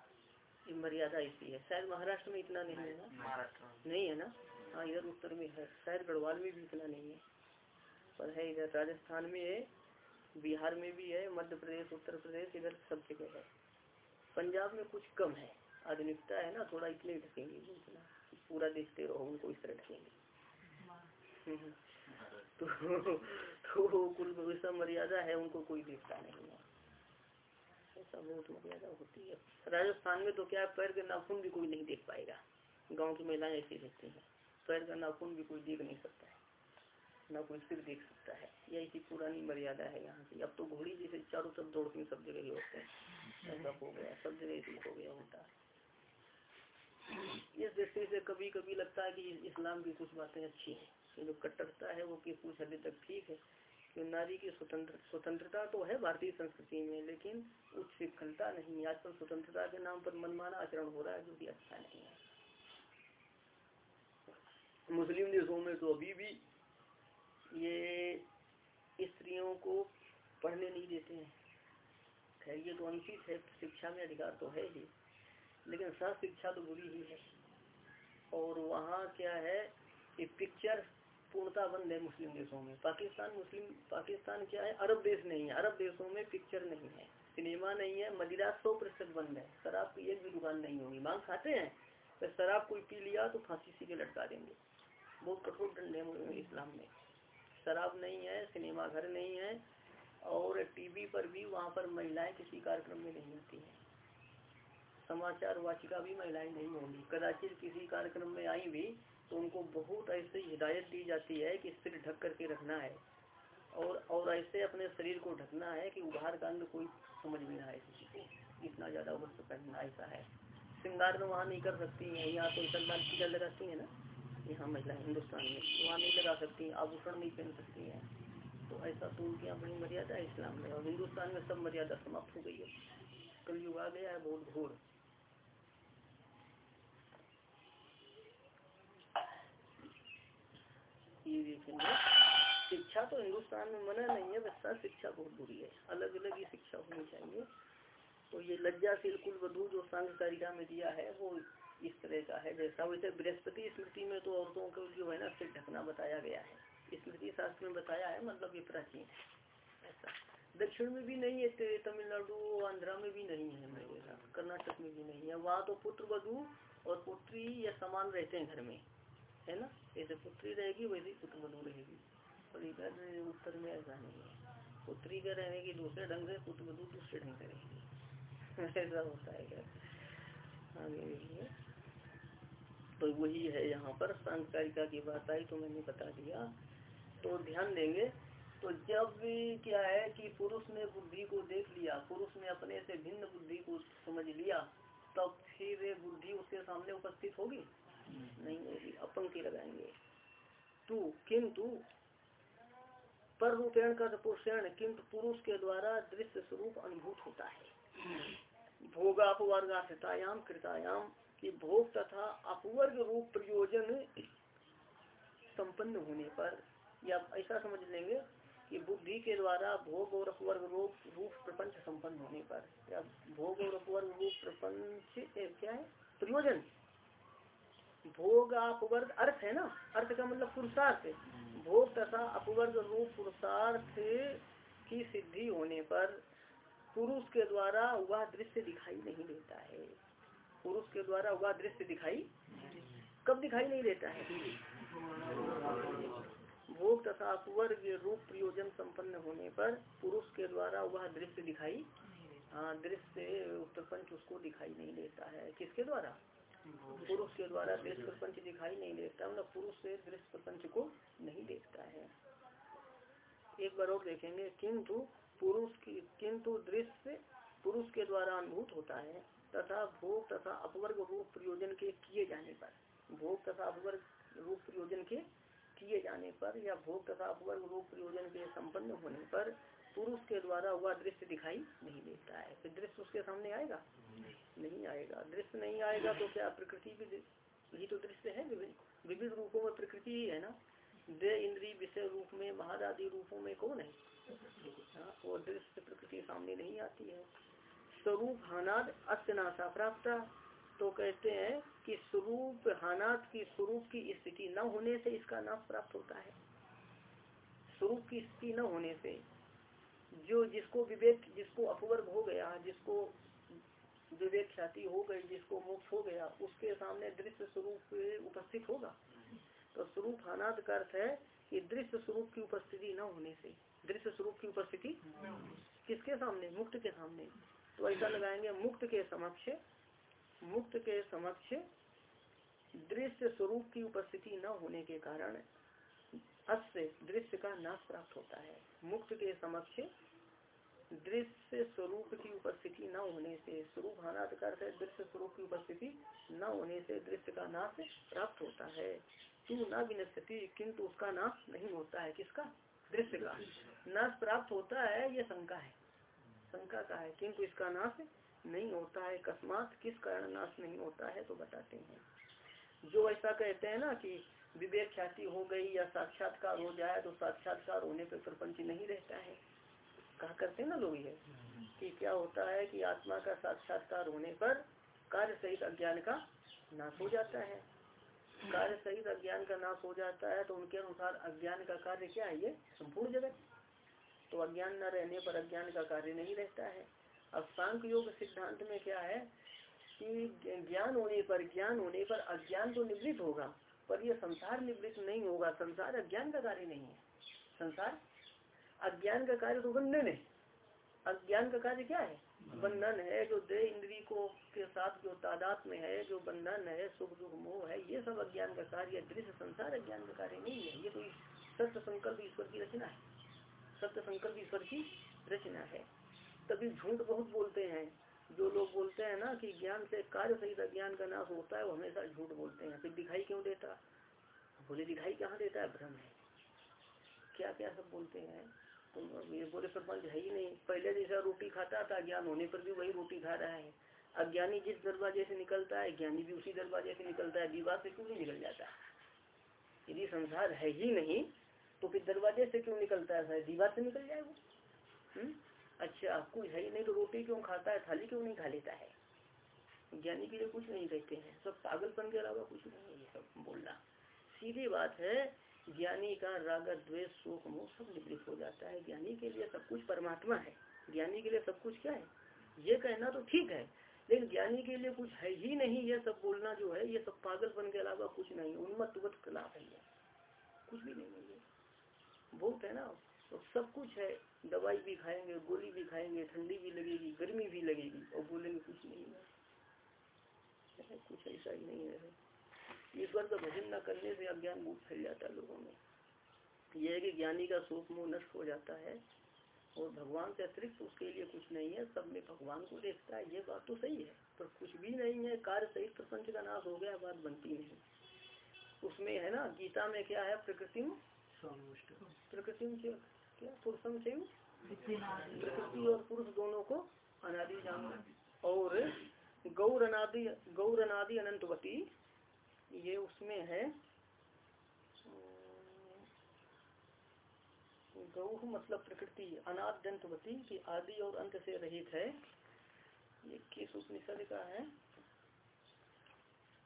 ये मर्यादा इसी है। शायद महाराष्ट्र में इतना नहीं है ना? नहीं है ना? हाँ इधर उत्तर में है। शायद गढ़वाल में भी इतना नहीं है। पर है इधर राजस्थान में बिहार में भी है मध्य प्रदेश उत्तर प्रदेश इधर सब जगह है। पंजाब में कुछ कम है। आधुनिकता है ना थोड़ा इसलिए ढकेंगे इतना पूरा देखते रहो उनको इस तरह ढकेंगे। हम्म, तो तो कुल वैसा मर्यादा है उनको कोई देखता नहीं है। ऐसा बहुत मर्यादा होती है। राजस्थान में तो क्या पैर के नाखून भी कोई नहीं देख पाएगा। गाँव की महिलाएँ ऐसी रहती हैं। पैर का नाखून भी कोई देख नहीं सकता है। ना कोई सिर देख सकता है। यह इसी पुरानी मर्यादा है यहाँ की अब तो घोड़ी जैसे चारों तरफ़ दौड़ती सब जगह ही होते हैं। ऐसा हो गया, सब जगह इसी हो गया होता। है इस दृष्टि से कभी कभी लगता है कि इस्लाम की कुछ बातें अच्छी हैं। जो कट्टरता है वो किस कुछ हद तक ठीक है। कि नारी की स्वतंत्र, स्वतंत्रता तो है भारतीय संस्कृति में, लेकिन उच्च शिक्षणता नहीं है। आजकल स्वतंत्रता के नाम पर मनमाना आचरण हो रहा है जो कि अच्छा नहीं है। मुस्लिम देशों में तो अभी भी ये स्त्रियों को पढ़ने नहीं देते हैं। खैर, ये तो अनुचित है, शिक्षा में अधिकार तो है ही, लेकिन सब शिक्षा तो बुरी ही है। और वहाँ क्या है कि पिक्चर पूर्णता बंद है मुस्लिम देशों में। पाकिस्तान मुस्लिम, पाकिस्तान क्या है, अरब देश नहीं है। अरब देशों में पिक्चर नहीं है। सिनेमा नहीं है, मदिरा सौ प्रतिशत बंद है। शराब की एक भी दुकान नहीं होगी। मांग खाते हैं तो शराब कोई पी लिया तो फांसी सी के लटका देंगे। बहुत कठोर दंड है इस्लाम में। शराब नहीं है सिनेमा घर नहीं है और टीवी पर भी वहाँ पर महिलाएँ किसी कार्यक्रम में नहीं होती हैं। समाचार वाचिका भी महिलाएँ नहीं होंगी। कदाचित किसी कार्यक्रम में आई भी तो उनको बहुत ऐसे हिदायत दी जाती है कि सिर ढक करके रखना है और और ऐसे अपने शरीर को ढकना है कि उभार का अंग कोई समझ में ना आए किसी को। इतना ज़्यादा वस्त्र पहनना ऐसा है। श्रृंगार तो वहाँ नहीं कर सकती है, यहाँ तो सलमान टीका लगाती है ना। यहाँ महिला हिंदुस्तान में वहाँ नहीं लगा सकती, आभूषण नहीं पहन सकती है। तो ऐसा तो उनके बड़ी मर्यादा है इस्लाम में। और हिंदुस्तान में सब मर्यादा समाप्त हो गई है। कलयुग आ गया है बहुत घोर। शिक्षा तो हिंदुस्तान में मना नहीं है वैसा शिक्षा बहुत बुरी है। अलग अलग ही शिक्षा होनी चाहिए। तो ये लज्जाशील कुल वधु जो संघ कारिका में दिया है, वो इस तरह का है जैसा वैसे बृहस्पति स्मृति में तो औरतों को जो है ना सिर ढकना बताया गया है। स्मृति शास्त्र में बताया है मतलब ये प्राचीन है। ऐसा। दक्षिण में भी नहीं है तमिलनाडु, आंध्रा में भी नहीं है, मेरे कर्नाटक में भी नहीं है। वहाँ तो पुत्र वधु और पुत्री या समान रहते हैं घर में, है ना? जैसे पुत्री रहेगी, वैसे पुत्र वधु रहेगी। और इधर उत्तर में ऐसा नहीं है। पुत्री का रहेगी दूसरे ढंग से पुत्र वधु दूसरे ढंग से रहेगी। ऐसा होता है क्या? आगे तो वही है यहाँ पर सांस्कारिका की बात आई तो मैंने बता दिया। तो ध्यान देंगे। तो जब क्या है कि पुरुष ने बुद्धि को देख लिया, पुरुष ने अपने से भिन्न बुद्धि को समझ लिया, तब फिर बुद्धि उसके सामने उपस्थित होगी? नहीं होगी अपंक्ति लगाएँगे। तू किंतु पर रूपेण का पुरुषण किंतु पुरुष के द्वारा दृश्य स्वरूप अनुभूत होता है। भोगापवर्गायाम कृतायाम की भोग तथा अपवर्ग रूप प्रयोजन संपन्न होने पर, या ऐसा समझ लेंगे कि बुद्धि के द्वारा भोग और अपवर्ग रूप रूप प्रपंच संपन्न होने पर, या भोग और अपवर्ग रूप प्रपंच क्या है? प्रयोजन। भोग अपवर्ग अर्थ है ना? अर्थ का मतलब पुरुषार्थ। भोग तथा अपवर्ग रूप पुरुषार्थ की सिद्धि होने पर पुरुष के द्वारा वह दृश्य दिखाई नहीं देता है। पुरुष के द्वारा वह दृश्य दिखाई कब दिखाई नहीं देता है? भोग तथा अपवर्ग रूप प्रयोजन संपन्न होने पर पुरुष के द्वारा वह दृश्य दिखाई हाँ दृश्य प्रपंच उसको दिखाई नहीं देता है। किसके द्वारा? पुरुष के द्वारा दृश्य प्रपंच दिखाई नहीं देता मतलब पुरुष से दृश्य प्रपंच को नहीं देखता है। एक बार और देखेंगे, किंतु पुरुष की, किंतु दृश्य पुरुष के द्वारा अनुभूत होता है। तथा भोग तथा अपवर्ग रूप प्रयोजन के किए जाने पर भोग तथा अपवर्ग रूप प्रयोजन के किए जाने पर या भोग तथा अपवर्ग रूप प्रयोजन के संपन्न होने पर पुरुष के द्वारा वह दृश्य दिखाई नहीं देता है। फिर दृश्य उसके सामने आएगा? नहीं आएगा। दृश्य नहीं आएगा तो क्या प्रकृति भी यही तो दृश्य है विविध रूपों में प्रकृति ही है ना? दे इंद्री विषय रूप में महादादी रूपों में कौन है? हाँ, वो दृश्य प्रकृति सामने नहीं आती है। स्वरूप हानाद अत्यनाशा प्राप्त। तो कहते हैं कि स्वरूप हानात की स्वरूप की स्थिति न होने से इसका नाश प्राप्त होता है। स्वरूप की स्थिति न होने से जो जिसको विवेक जिसको अपवर्ग हो गया जिसको विवेक ख्याति हो गई जिसको मोक्ष हो गया उसके सामने दृश्य स्वरूप उपस्थित होगा। तो स्वरूप हानात का अर्थ है कि दृश्य स्वरूप की उपस्थिति न होने से। दृश्य स्वरूप की उपस्थिति किसके सामने? मुक्त के सामने। तो ऐसा लगाएँगे मुक्त के समक्ष, मुक्त के समक्ष दृश्य स्वरूप की उपस्थिति न होने के कारण अस्य दृश्य का नाश प्राप्त होता है। मुक्त के समक्ष दृश्य स्वरूप की उपस्थिति न होने से, स्वरूप हाना अर्थ है दृश्य स्वरूप की उपस्थिति न होने से दृश्य का नाश प्राप्त होता है। तू न विनस्ती किंतु उसका नाश नहीं होता है। किसका? दृश्य का। नाश प्राप्त होता है, ये शंका है। शंका का है, किंतु इसका नाश नहीं होता है अकस्मात किस कारण नाश नहीं होता है तो बताते हैं। जो ऐसा कहते हैं ना कि विवेक ख्याति हो गई या साक्षात्कार हो जाए तो साक्षात्कार होने पर प्रपंच नहीं रहता है। कहा करते हैं ना लोग ये, कि क्या होता है कि आत्मा का साक्षात्कार होने पर कार्य सहित अज्ञान का नाश हो जाता है। कार्य सहित अज्ञान का नाश हो जाता है तो उनके अनुसार अज्ञान का कार्य क्या है? ये संपूर्ण जगत। तो अज्ञान न रहने पर अज्ञान का कार्य नहीं रहता है। अब सांख योग सिद्धांत में क्या है कि ज्ञान होने पर ज्ञान होने पर अज्ञान तो निवृत्त होगा पर यह संसार निवृत्त नहीं होगा। संसार अज्ञान का कार्य नहीं है। संसार अज्ञान का कार्य तो बंधन है। अज्ञान का कार्य क्या है? बंधन। है जो दे इंद्री को के साथ जो तादात में है जो बंधन है सुख दुख मोह है ये सब अज्ञान का कार्य दृश्य संसार अज्ञान का कार्य नहीं है। ये तो सत्य संकल्प ईश्वर की रचना है। सत्य संकल्प ईश्वर की रचना है। तभी झूठ बहुत बोलते हैं। जो लोग बोलते हैं ना कि ज्ञान से कार्य सहित अज्ञान का नाश होता है, वो हमेशा झूठ बोलते हैं। फिर दिखाई क्यों देता? बोले, दिखाई कहाँ देता है? भ्रम है। क्या क्या सब बोलते हैं। तो ये बोले सरपंच है ही नहीं। पहले जैसा रोटी खाता था, ज्ञान होने पर भी वही रोटी खा रहा है। अज्ञानी जिस दरवाजे से निकलता है, ज्ञानी भी उसी दरवाजे से निकलता है। दीवार से क्यों नहीं निकल जाता? यदि संसार है ही नहीं तो फिर दरवाजे से क्यों निकलता है दीवार से निकल जाए वो। हम्म? अच्छा कुछ है ही नहीं तो रोटी क्यों खाता है? थाली क्यों नहीं खा लेता है? ज्ञानी के लिए कुछ नहीं कहते हैं। सब पागलपन के अलावा कुछ नहीं है सब बोलना। सीधी बात है, ज्ञानी का राग, द्वेष, शोक, मोह सब निवृत्त हो जाता है। ज्ञानी के लिए सब कुछ परमात्मा है। ज्ञानी के लिए सब कुछ क्या है? ये कहना तो ठीक है, लेकिन ज्ञानी के लिए कुछ है ही नहीं ये सब बोलना जो है, ये सब पागलपन के अलावा कुछ नहीं। उन्मत्त खिलाफ है कुछ भी नहीं है बहुत है ना तो सब कुछ है। दवाई भी खाएँगे, गोली भी खाएँगे, ठंडी भी लगेगी, गर्मी भी लगेगी, और बोलेंगे कुछ नहीं है। कुछ ऐसा ही नहीं है। ईश्वर का भजन न करने से अज्ञान बहुत फैल जाता है लोगों में। यह है कि ज्ञानी का शोक मोह नष्ट हो जाता है, और भगवान से अतिरिक्त उसके लिए कुछ नहीं है। सब में भगवान को देखता है, ये बात तो सही है, पर कुछ भी नहीं है। कार्य सहित प्रपंच का नाश हो गया, बात बनती नहीं। उसमें है ना, गीता में क्या है प्रकृति प्रकृति क्या पुरुषम से प्रकृति और पुरुष दोनों को अनादि जानो। और गौर अनादि गौर अनादि अनंतवती ये उसमें है। गौ मतलब प्रकृति अनाद्यंतवती की आदि और अंत से रहित है। ये किस उपनिषद का है?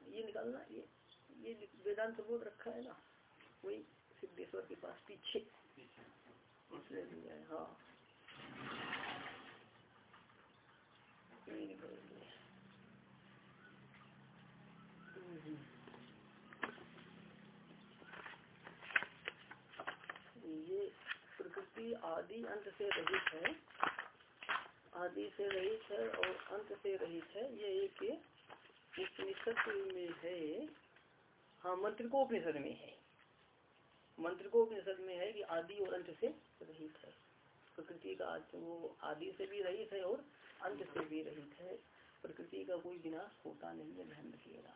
ये निकालना ये ये वेदांत बोध रखा है ना? वही सिद्धेश्वर के पास पीछे। है। हाँ ये प्रकृति आदि अंत से रहित है। आदि से रहित है और अंत से रहित है। ये एक उपनिषद में है। हाँ मंत्र को उपनिषद में है। मंत्र को उपनिषद में है कि आदि और अंत से रहित है। प्रकृति का वो आदि से भी रहित है और अंत से भी रहित है। प्रकृति का कोई विनाश होता नहीं है, ध्यान रखिएगा।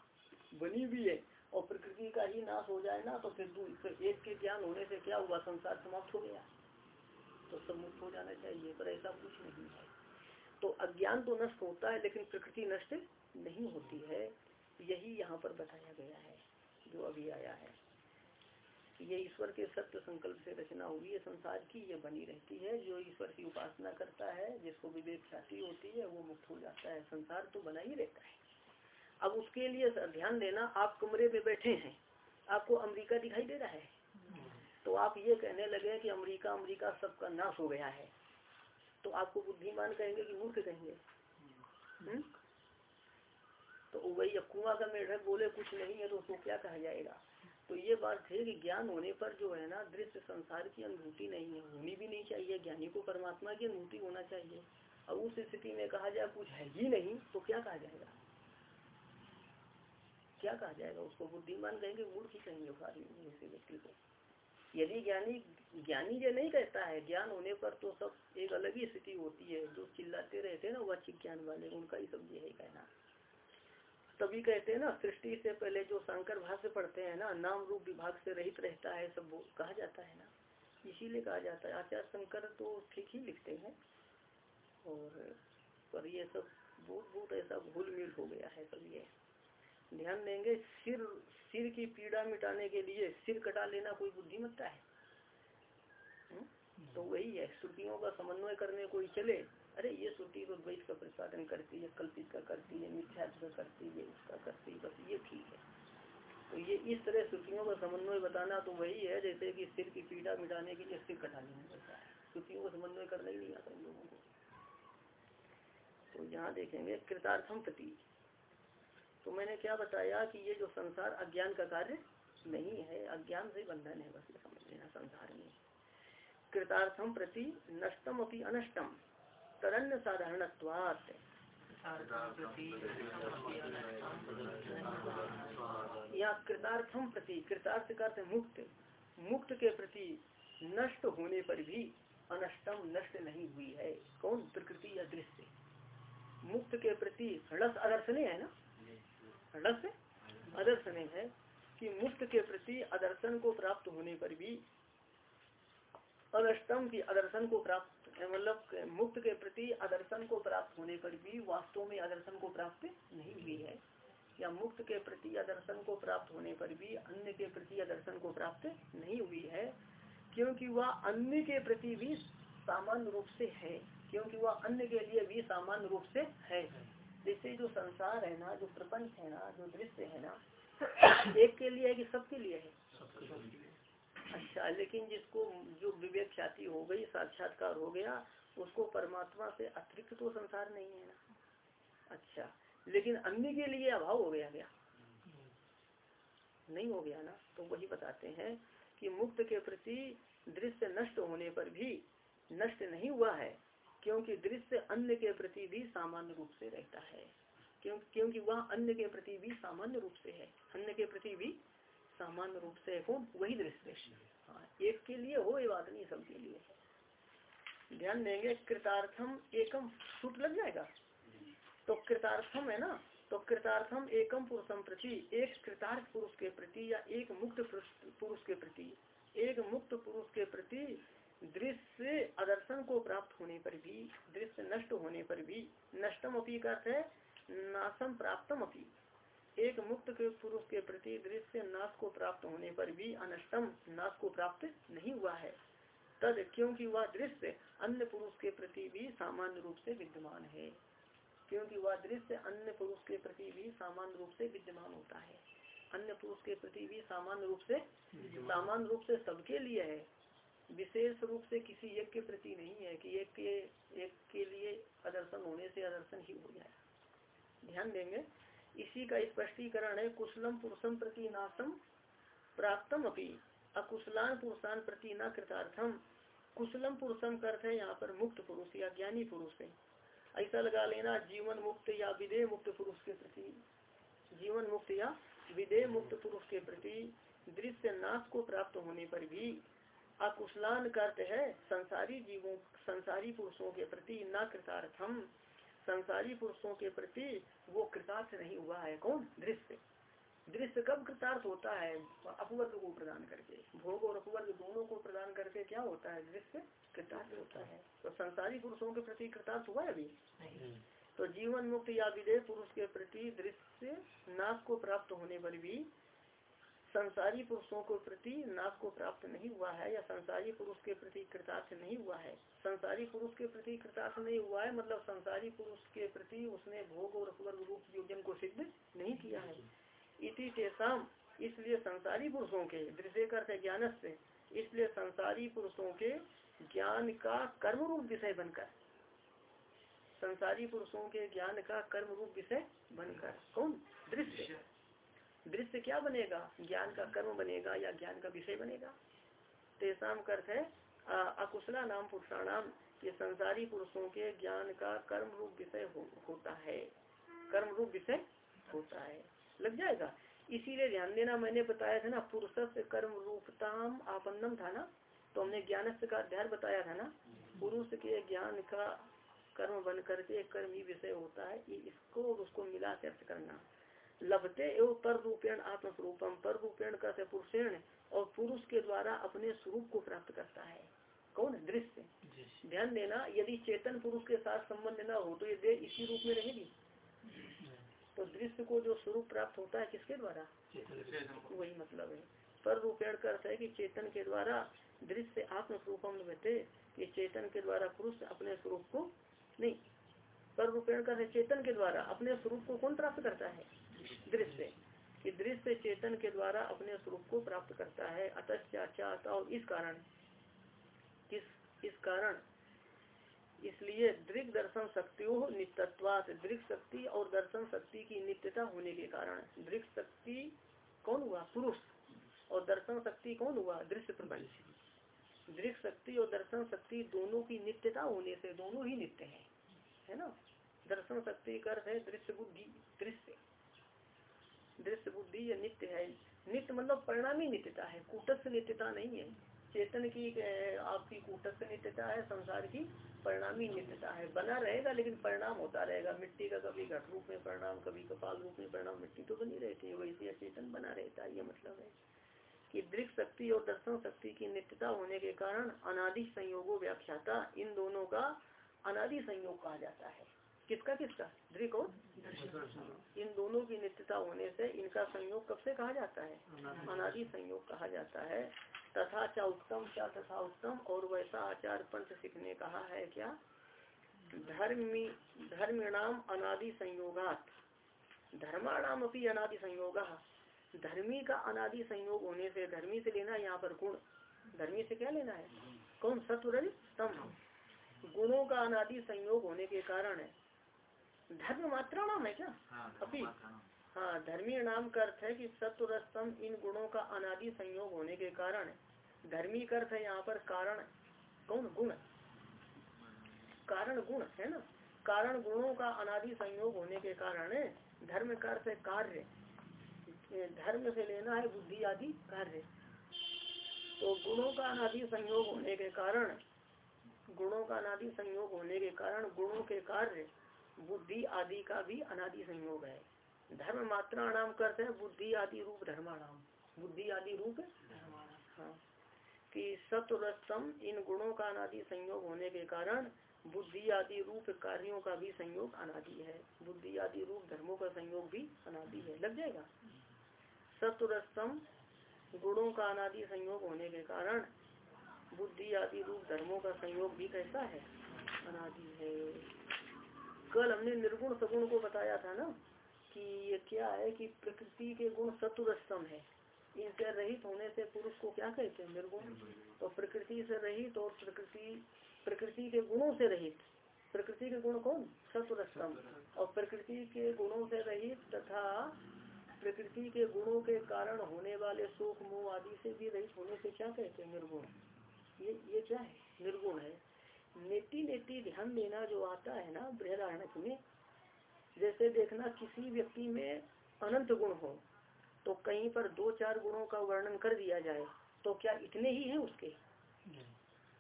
बनी भी है और प्रकृति का ही नाश हो जाए ना तो फिर एक के ज्ञान होने से क्या हुआ? संसार समाप्त हो गया। तो सब मुक्त हो जाना चाहिए, पर ऐसा कुछ नहीं है। तो अज्ञान तो नष्ट होता है, लेकिन प्रकृति नष्ट नहीं होती है। यही यहाँ पर बताया गया है, जो अभी आया है। ये ईश्वर के सत्य संकल्प से रचना हुई है, संसार की ये बनी रहती है। जो ईश्वर की उपासना करता है, जिसको विवेक ख्याति होती है, वो मुक्त हो जाता है। संसार तो बना ही रहता है। अब उसके लिए ध्यान देना, आप कमरे में बैठे हैं, आपको अमेरिका दिखाई दे रहा है। तो आप ये कहने लगे कि अमेरिका अमेरिका सबका नाश हो गया है। तो आपको बुद्धिमान कहेंगे कि मूर्ख कहेंगे? हुँ? तो वही अब कुआ का मेढक बोले, कुछ नहीं है तो उसको क्या कहा जाएगा? तो ये बात है कि ज्ञान होने पर जो है ना, दृश्य संसार की अनुभूति नहीं है। होनी भी नहीं चाहिए, ज्ञानी को परमात्मा की अनुभूति होना चाहिए। अब उस स्थिति में कहा जाए, कुछ है ही नहीं तो क्या कहा जाएगा? क्या कहा जाएगा उसको? बुद्धिमान कहेंगे, मूर्ख ही कहेंगे ऐसे व्यक्ति को। यदि ज्ञानी ज्ञानी ये नहीं कहता है, ज्ञान होने पर तो सब एक अलग ही स्थिति होती है। जो चिल्लाते रहते हैं ना वाचिक ज्ञान वाले, उनका ही सब यही कहना। तभी कहते हैं ना, सृष्टि से पहले जो शंकर भाष्य पढ़ते हैं ना, नाम रूप विभाग से रहित रहता है सब कहा जाता है ना इसीलिए कहा जाता है आचार्य शंकर तो ठीक ही लिखते हैं और, पर ये सब बहुत बहुत ऐसा भूल मिल हो गया है सब ये ध्यान देंगे, सिर सिर की पीड़ा मिटाने के लिए सिर कटा लेना कोई बुद्धिमत्ता है हुँ? हम्म? तो वही है, श्रुतियों का समन्वय करने कोई चले अरे ये श्रुति तो द्वैत का प्रतिपादन करती है, कल्पित का करती है मिथ्यात्व का करती है, उसका करती है, बस ये ठीक है। तो ये इस तरह श्रुतियों का समन्वय बताना तो वही है, जैसे कि सिर की पीड़ा मिटाने के लिए सिर कटा लेना पड़ता है श्रुतियों का समन्वय करना ही नहीं आता लोगों को। तो यहाँ देखेंगे, कृतार्थम प्रति तो मैंने क्या बताया कि ये जो संसार अज्ञान का कार्य नहीं है, अज्ञान से बंधन है, बस ये समझ लेना, संसार में कृतार्थम प्रति नष्टम अपनी अनष्टम। तरन्न साधारण या कृतार्थम प्रति कृतार्थ का मुक्त मुक्त के प्रति नष्ट होने पर भी अनष्टम नष्ट नहीं हुई है। कौन? प्रकृति या दृश्य। मुक्त के प्रति रस अदर्शनीय है ना? रस अदर्शनीय है कि मुक्त के प्रति अदर्शन को प्राप्त होने पर भी अदर्शम की अदर्शन को प्राप्त मतलब मुक्त के प्रति आदर्शन को प्राप्त होने पर भी वास्तव में आदर्शन को प्राप्त नहीं हुई है। या मुक्त के प्रति आदर्शन को प्राप्त होने पर भी अन्य के प्रति आदर्शन को प्राप्त नहीं हुई है, क्योंकि वह अन्य के प्रति भी सामान्य रूप से है। क्योंकि वह अन्य के लिए भी सामान्य रूप से है। जैसे जो संसार है ना, जो प्रपंच है ना, जो दृश्य है ना, एक के लिए है कि सबके लिए है? अच्छा लेकिन जिसको जो विवेक ख्याति हो गई, साक्षात्कार हो गया, उसको परमात्मा से अतिरिक्त तो संसार नहीं है ना। अच्छा लेकिन अन्य के लिए अभाव हो गया क्या? नहीं हो गया ना। तो वही बताते हैं कि मुक्त के प्रति दृश्य नष्ट होने पर भी नष्ट नहीं हुआ है, क्योंकि दृश्य अन्य के प्रति भी सामान्य रूप से रहता है। क्यों, क्योंकि वह अन्य के प्रति भी सामान्य रूप से है। अन्य के प्रति भी सामान्य रूप से कौन वही दृश्य हाँ। एक के लिए हो ये बात नहीं, सबके लिए। ध्यान देंगे, कृतार्थम एकम सूट लग जाएगा। तो कृतार्थम है ना? तो कृतार्थम एकम पुरुषम प्रति, एक कृतार्थ पुरुष के प्रति या एक मुक्त पुरुष के प्रति, एक मुक्त पुरुष के प्रति दृश्य आदर्शन को प्राप्त होने पर भी, दृश्य नष्ट होने पर भी, नष्टम अपी का नाशम प्राप्तम अपी। एक मुक्त के पुरुष के प्रति दृश्य नाश को प्राप्त होने पर भी अनष्टम नाश को प्राप्त नहीं हुआ है। तद क्योंकि वह दृश्य अन्य पुरुष के प्रति भी सामान्य रूप से विद्यमान है। क्योंकि वह दृश्य अन्य पुरुष के प्रति भी सामान्य रूप से विद्यमान होता है। अन्य पुरुष के प्रति भी सामान्य रूप से सामान्य रूप से सबके लिए है। विशेष रूप से किसी एक के प्रति नहीं है कि एक के एक के लिए अदर्शन होने से अदर्शन ही हो जाए। ध्यान देंगे। इसी का स्पष्टीकरण है, कुशलम पुरुषम प्रति नाशम प्राप्तम अपनी अकुशलान पुरुषान प्रति न कृतार्थम। कुशलम पुरुषम है यहाँ पर मुक्त पुरुष या ज्ञानी पुरुष है। ऐसा लगा लेना, जीवन मुक्त या विदेह मुक्त पुरुष के प्रति। जीवन मुक्त या विदेह मुक्त पुरुष के प्रति दृश्य नाश को प्राप्त होने पर भी अकुशलान अर्थ है, संसारी जीवों, संसारी पुरुषों के प्रति न कृतार्थम। संसारी पुरुषों के प्रति वो कृतार्थ नहीं हुआ है। कौन? दृश्य। दृश्य कब कृतार्थ होता है? अपवर्ग को प्रदान करके। भोग और अपवर्ग दोनों को प्रदान करके क्या होता है? दृश्य कृतार्थ होता है। तो संसारी पुरुषों के प्रति कृतार्थ हुआ है अभी? तो जीवन मुक्त या विदेह पुरुष के प्रति दृश्य नाश को प्राप्त होने पर भी संसारी पुरुषों के प्रति नाश को प्राप्त नहीं हुआ है या संसारी पुरुष के प्रति कृतार्थ नहीं हुआ है? संसारी पुरुष के प्रति कृतार्थ नहीं हुआ है मतलब संसारी पुरुष के प्रति उसने भोग और स्वर्ग रूप योजन को सिद्ध नहीं किया है। इति तेसाम इसलिए संसारी पुरुषों के दृश्य करते ज्ञान से इसलिए संसारी पुरुषों के ज्ञान का कर्म रूप विषय बनकर, संसारी पुरुषों के ज्ञान का कर्म रूप विषय बनकर। कौन? दृश्य। दृश्य क्या बनेगा? ज्ञान का कर्म बनेगा या ज्ञान का विषय बनेगा? तेसाम अर्थ है अकुशला नाम पुरुषाणाम ये संसारी पुरुषों के ज्ञान का कर्म रूप विषय हो, होता है। कर्म रूप विषय होता है। लग जाएगा? इसीलिए ध्यान देना मैंने बताया था ना पुरुष कर्म रूपताम आपन्नम था ना? तो हमने ज्ञान का अध्याय बताया था ना? पुरुष के ज्ञान का कर्म बन करके कर्म ही विषय होता है इसको और उसको मिला अर्थ करना। लभते एवं पर रूपेण आत्मस्वरूपम पर रूपेण का पुरुषेण और पुरुष के द्वारा अपने स्वरूप को प्राप्त करता है। कौन? है दृश्य। ध्यान देना यदि चेतन पुरुष के साथ संबंध न हो तो ये देह इसी रूप में रहेगी। तो दृश्य को जो स्वरूप प्राप्त होता है किसके द्वारा? वही मतलब है। पर रूपेण का अर्थ है कि चेतन के द्वारा दृश्य आत्म स्वरूपम कहते कि चेतन के द्वारा पुरुष अपने स्वरूप को नहीं। पर रूपेण का चेतन के द्वारा अपने स्वरूप को कौन प्राप्त करता है? दृश्य, कि दृश्य चेतन के द्वारा अपने स्वरूप को प्राप्त करता है। अतः और इस कारण, इस इस कारण, इसलिए दृग दर्शन शक्तियों नित्यत्वात, दृग शक्ति और दर्शन शक्ति की नित्यता होने के कारण दृग शक्ति कौन हुआ? पुरुष। और दर्शन शक्ति कौन हुआ? दृश्य प्रपंच। दृग शक्ति और दर्शन शक्ति दोनों की नित्यता होने से दोनों ही नित्य है। है ना? दर्शन शक्ति कर है दृश्य बुद्धि, दृश्य। दृश्य बुद्धि या नित्य है। नित्य मतलब परिणामी नित्यता है, कूटस्थ नित्यता नहीं है। चेतन की आपकी कूटस्थ नित्यता है, संसार की परिणामी नित्यता है। बना रहेगा लेकिन परिणाम होता रहेगा। मिट्टी का कभी घट रूप में परिणाम, कभी कपाल रूप में परिणाम, मिट्टी तो बनी रहती है, वैसे अचेतन बना रहता है, ये मतलब है। कि दृक शक्ति और दर्शन शक्ति की नित्यता होने के कारण अनादि संयोगों व्याख्याता इन दोनों का अनादि संयोग कहा जाता है। किसका किसका? दृक और इन दोनों की नित्यता होने से इनका संयोग कब से कहा जाता है? अनादि। संयोग कहा जाता है। तथा चा उत्तम क्या तथा उत्तम और वैसा आचार पंथ सीखने कहा है क्या? धर्मी धर्मिणाम अनादि संयोगात। धर्माणाम अपनी अनादि संयोग। धर्मी का अनादि संयोग होने से धर्मी से लेना यहाँ पर गुण। धर्मी से क्या लेना है? कौन? स्तम गुणों का अनादि संयोग होने के कारण है। धर्म मात्रा नाम है क्या? हाँ, अभी। हाँ धर्मी नाम का अर्थ है कि सत्व रस्तम इन गुणों का अनादि संयोग होने के कारण धर्मी का अर्थ है यहाँ पर कारण कौन? गुण। कारण गुण है ना? कारण गुणों का अनादि संयोग होने के कारण धर्म का अर्थ है कार्य। धर्म से लेना है बुद्धि आदि कार्य। तो गुणों का अनादि संयोग होने के कारण गुणों का अनादि संयोग होने के कारण गुणों के कार्य बुद्धि आदि का भी अनादि संयोग है। धर्म मात्रा नाम करते हैं, बुद्धि आदि रूप धर्माणाम। बुद्धि आदि रूप हाँ। कि सत्वरस्तम इन गुणों का अनादि संयोग होने के कारण बुद्धि आदि रूप कार्यों का भी संयोग अनादि है। बुद्धि आदि रूप धर्मों का संयोग भी अनादि है। लग जाएगा? सत्वरस्तम गुणों का अनादि संयोग होने के कारण बुद्धि आदि रूप धर्मों का संयोग भी कैसा है? अनादि है। कल हमने निर्गुण सगुण को बताया था ना, कि ये क्या है कि प्रकृति के गुण सतुरस्तम है। इनसे रहित होने से पुरुष को क्या कहते हैं? निर्गुण। तो प्रकृति से रहित और प्रकृति प्रकृति के गुणों से रहित। प्रकृति के गुण कौन? सतुरस्तम और प्रकृति के गुणों से रहित तथा प्रकृति के गुणों के कारण होने वाले सुख मोह आदि से भी रहित होने से क्या कहते हैं? निर्गुण। ये ये क्या है? निर्गुण है। नेति नेति ध्यान देना जो आता है ना बृहदारण्य में जैसे देखना किसी व्यक्ति में अनंत गुण हो तो कहीं पर दो चार गुणों का वर्णन कर दिया जाए तो क्या इतने ही हैं उसके?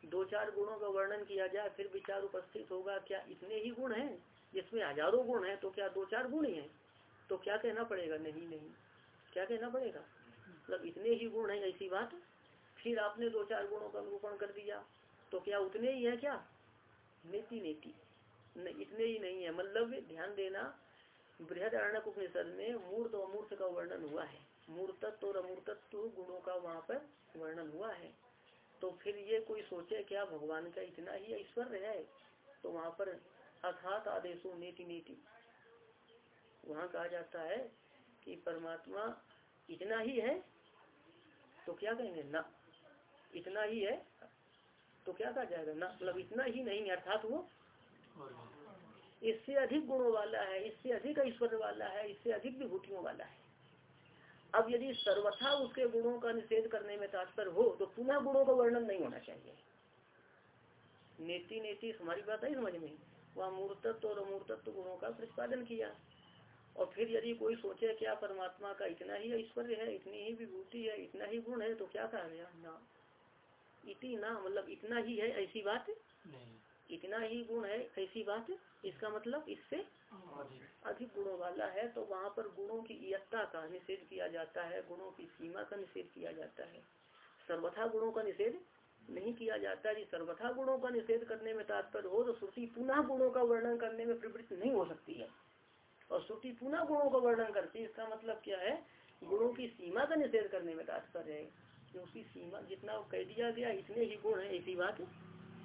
दो चार गुणों का वर्णन किया जाए फिर विचार उपस्थित होगा क्या इतने ही गुण हैं? जिसमें हज़ारों गुण हैं तो क्या दो चार गुण ही हैं? तो क्या कहना पड़ेगा? नहीं नहीं। क्या कहना पड़ेगा? मतलब इतने ही गुण हैं ऐसी बात? फिर आपने दो चार गुणों का निरूपण कर दिया। तो क्या उतने ही है क्या? नेति नेति। इतने ही नहीं है। मतलब ध्यान देना बृहद अरणक उपनिषद में मूर्त और अमूर्त का वर्णन हुआ है। मूर्तत्व और अमूर्तत्व गुणों का वहाँ पर वर्णन हुआ है। तो फिर ये कोई सोचे क्या भगवान का इतना ही ऐश्वर्य है तो वहाँ पर अर्थात आदेशो नीति नीति। वहाँ कहा जाता है कि परमात्मा इतना ही है तो क्या कहेंगे? ना। इतना ही है तो क्या कहा जाएगा? ना मतलब इतना ही नहीं अर्थात वो इससे अधिक गुणों वाला है इससे अधिक ऐश्वर्य वाला है इससे अधिक विभूतियों वाला है। अब यदि सर्वथा उसके गुणों का निषेध करने में तात्पर्य हो तो पुनः गुणों का वर्णन नहीं होना चाहिए। नेति नेति हमारी बात आई समझ में? वह मूर्तत्व और अमूर्तत्व गुणों का प्रतिपादन किया। और फिर यदि कोई सोचे क्या परमात्मा का इतना ही ऐश्वर्य है इतनी ही विभूति है इतना ही गुण है तो क्या कहा गया? ना। इति ना मतलब इतना ही है ऐसी बात? नहीं। इतना ही गुण है ऐसी बात? इसका मतलब इससे अधिक। गुणों वाला है तो वहाँ पर गुणों की इयत्ता का निषेध किया जाता है गुणों की सीमा का निषेध किया जाता है। सर्वथा गुणों का निषेध नहीं किया जाता है। सर्वथा गुणों का निषेध करने में तात्पर्य हो तो श्रुति पुनः गुणों का वर्णन करने में प्रवृत्त नहीं हो सकती है। और श्रुति पुनः गुणों का वर्णन करती है इसका मतलब क्या है? गुणों की सीमा का निषेध करने में तात्पर्य है। कि उसकी सीमा जितना कह दिया गया, इतने ही गुण है, ऐसी बात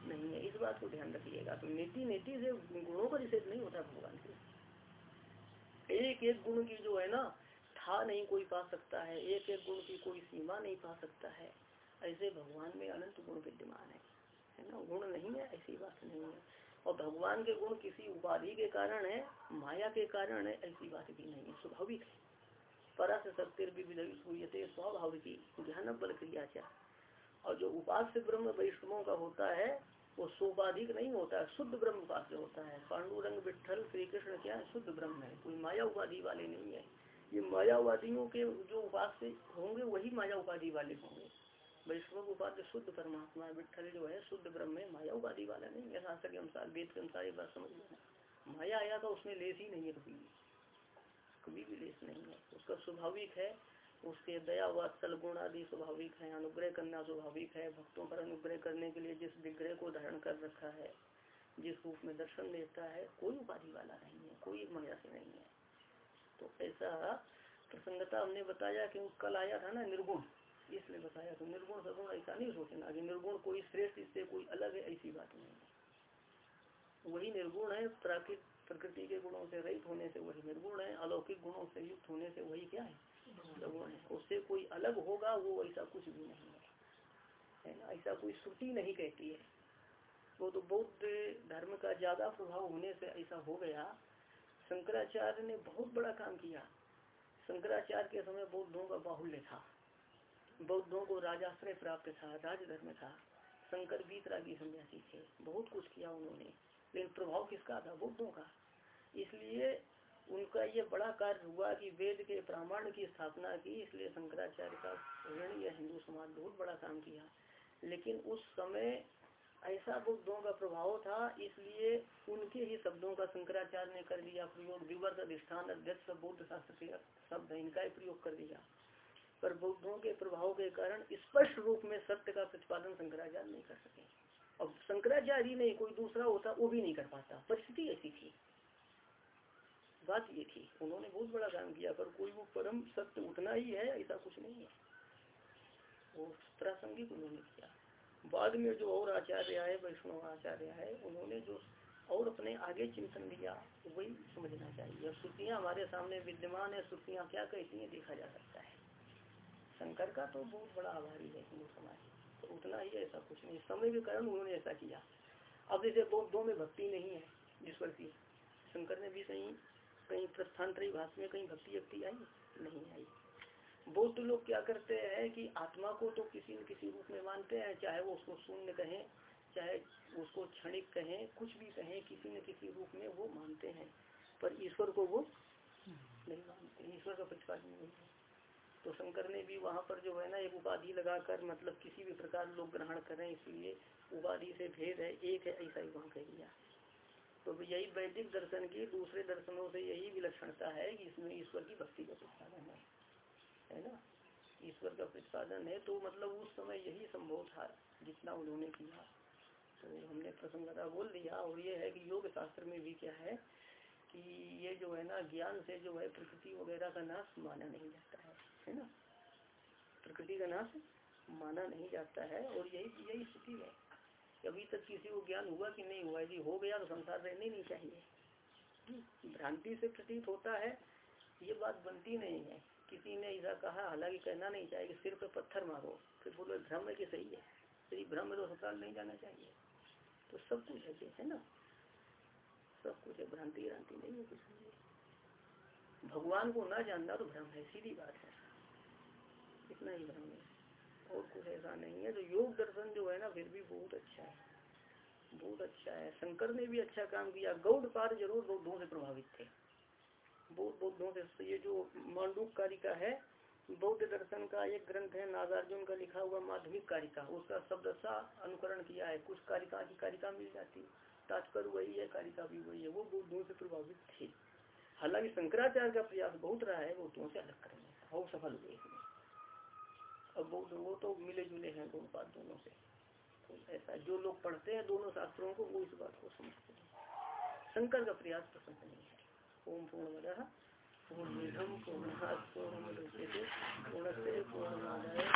नहीं है। इस बात को ध्यान रखिएगा। तो नीति नीति से गुणों का निषेध नहीं होता भगवान के एक एक गुण की जो है ना, था नहीं कोई पा सकता है। एक एक गुण की कोई सीमा नहीं पा सकता है। ऐसे भगवान में अनंत गुण विद्यमान है। है ना? गुण नहीं है, ऐसी बात नहीं है। और भगवान के गुण किसी उपाधि के कारण है, माया के कारण है, ऐसी बात भी नहीं है। स्वाभाविक है। परस सत्य विविध स्वाभाविक ज्ञान बल और जो उपास्य ब्रह्म वैष्णवों का होता है, वो सोपाधिक नहीं होता है शुद्ध ब्रह्म उपास्य होता है। पांडुरंग विठल श्री कृष्ण क्या शुद्ध ब्रह्म है। कोई माया उपाधि वाले नहीं है। ये मायावादियों के जो उपास्य होंगे, वही माया उपाधि वाले होंगे। वैष्णव उपाध्य शुद्ध परमात्मा विठल जो है, शुद्ध ब्रह्म है, माया उपाधि वाला नहीं है। शास्त्र के अनुसार वेद के अनुसार एक बात समझ लेना माया आया था उसमें लेस ही नहीं है कभी कभी भी लेस नहीं है। उसका स्वाभाविक है, उसके दया वात्सल गुण आदि स्वाभाविक है। अनुग्रह करना स्वाभाविक है। भक्तों पर अनुग्रह करने के लिए जिस विग्रह को धारण कर रखा है, जिस रूप में दर्शन देता है, कोई उपाधि वाला नहीं है, कोई मज़ा से नहीं है। तो ऐसा प्रसंगता हमने बताया कि कल आया था ना निर्गुण। इसलिए बताया तो निर्गुण सगुण ऐसा नहीं सोचना कि निर्गुण कोई श्रेष्ठ, इससे कोई अलग है, ऐसी बात नहीं है। वही निर्गुण है, प्राकृत प्रकृति के गुणों से रहित होने से वही निर्गुण है, अलौकिक गुणों से युक्त होने से वही क्या है? सगुण है। उससे कोई अलग होगा, वो ऐसा कुछ भी नहीं है। ना? ऐसा कोई श्रुति नहीं कहती है। वो तो बौद्ध धर्म का ज़्यादा प्रभाव होने से ऐसा हो गया। शंकराचार्य ने बहुत बड़ा काम किया। शंकराचार्य के समय बौद्धों का बाहुल्य था। बौद्धों को राजाश्रय प्राप्त था, राजधर्म था। शंकर बीत रागी सन्यासी थे। बहुत कुछ किया उन्होंने। लेकिन प्रभाव किसका था? बौद्धों का। इसलिए उनका ये बड़ा कार्य हुआ कि वेद के प्रामाण की स्थापना की। इसलिए शंकराचार्य का ऋण या हिंदू समाज बहुत बड़ा काम किया। लेकिन उस समय ऐसा बुद्धों का प्रभाव था, इसलिए उनके ही शब्दों का शंकराचार्य ने कर दिया प्रयोग। विवर्त अधिष्ठान, अध्यक्ष, बौद्ध शास्त्र शब्द इनका ही प्रयोग कर दिया। पर बुद्धों के प्रभाव के कारण स्पष्ट रूप में सत्य का प्रतिपादन शंकराचार्य नहीं कर सके। और शंकराचार्य नहीं कोई दूसरा होता, वो भी नहीं कर पाता। परिस्थिति ऐसी थी। बात ये थी, उन्होंने बहुत बड़ा काम किया, पर कोई वो परम सत्य उतना ही है, ऐसा कुछ नहीं है। वो प्रासंगिक उन्होंने किया। बाद में जो और आचार्य आए, वैष्णव आचार्य आए, उन्होंने जो और अपने आगे चिंतन दिया वही समझना चाहिए। श्रुतियाँ हमारे सामने विद्यमान है, श्रुतियाँ क्या कहती हैं, देखा जा सकता है। शंकर का तो बहुत बड़ा आभारी है हिंदू समाज तो उतना ही ऐसा कुछ नहीं। समय के कारण उन्होंने ऐसा किया। अब जैसे बौद्धों में भक्ति नहीं है जिस पर की। शंकर ने भी सही कहीं प्रस्थानतरी भाष में कहीं भक्ति व्यक्ति आई? नहीं आई। बौद्ध लोग क्या करते हैं कि आत्मा को तो किसी न किसी रूप में मानते हैं चाहे वो उसको शून्य कहें चाहे उसको क्षणिक कहें कुछ भी कहें किसी न किसी रूप में वो मानते हैं। पर ईश्वर को वो नहीं मानते ईश्वर का प्रतिपादन नहीं है। तो शंकर ने भी वहाँ पर जो है ना एक उपाधि लगाकर मतलब किसी भी प्रकार लोग ग्रहण करें, इसलिए उपाधि से भेद है, एक है, ऐसा ही वहाँ कह दिया तो यही वैदिक दर्शन की दूसरे दर्शनों से यही विलक्षणता है कि इसमें ईश्वर की भक्ति का प्रतिपादन है। है ना? ईश्वर का प्रतिपादन है तो मतलब उस समय यही संभव था जितना उन्होंने किया। तो हमने प्रसंगता बोल दिया, और ये है कि योग शास्त्र में भी क्या है कि ये जो है ना, ज्ञान से जो है प्रकृति वगैरह का नाश माना नहीं जाता है है ना? प्रकृति का नाश माना नहीं जाता है और यही यही स्थिति है। अभी तक किसी को ज्ञान हुआ कि नहीं हुआ, यदि हो गया तो संसार रहने नहीं चाहिए। भ्रांति से प्रतीत होता है, ये बात बनती नहीं है। किसी ने ऐसा कहा, हालाँकि कहना नहीं चाहिए सिर पे पत्थर मारो, फिर बोलो भ्रम है कि सही है। यदि भ्रम है तो अस्पताल नहीं जाना चाहिए। तो सब कुछ है है ना? सब कुछ है, भ्रांति भ्रांति नहीं है कुछ नहीं भगवान को ना जानना तो भ्रम है, सीधी बात है। इतना ही भ्रम है। और कुछ ऐसा नहीं है तो योग दर्शन जो है ना, फिर भी बहुत अच्छा है। बहुत अच्छा है। शंकर ने भी अच्छा काम किया। गौड़ पार ज़रूर बौद्धों से प्रभावित थे। बहुत बौद्धों से। ये जो मांडूक कारिका है, बौद्ध दर्शन का एक ग्रंथ है, नागार्जुन का लिखा हुआ माध्यमिक कारिका। उसका शब्द सा अनुकरण किया है। कुछ कारिका की कारिका मिल जाती तात्पर्य वही है, कारिका भी वही है, वो बौद्धों से प्रभावित थे। हालाँकि शंकराचार्य का प्रयास बहुत रहा है बौद्धों से अलग करने का बहुत सफल हुए। अब बौद्ध वो तो मिले जुले हैं दोनों बात दोनों से। तो ऐसा जो लोग पढ़ते हैं दोनों शास्त्रों को, वो इस बात को समझते हैं। शंकर का प्रयास पसंद नहीं है। ओम पूर्ण मद पूर्णमिधम पूर्णः पूर्णमुदच्यते पूर्णस्य पूर्णमादाय।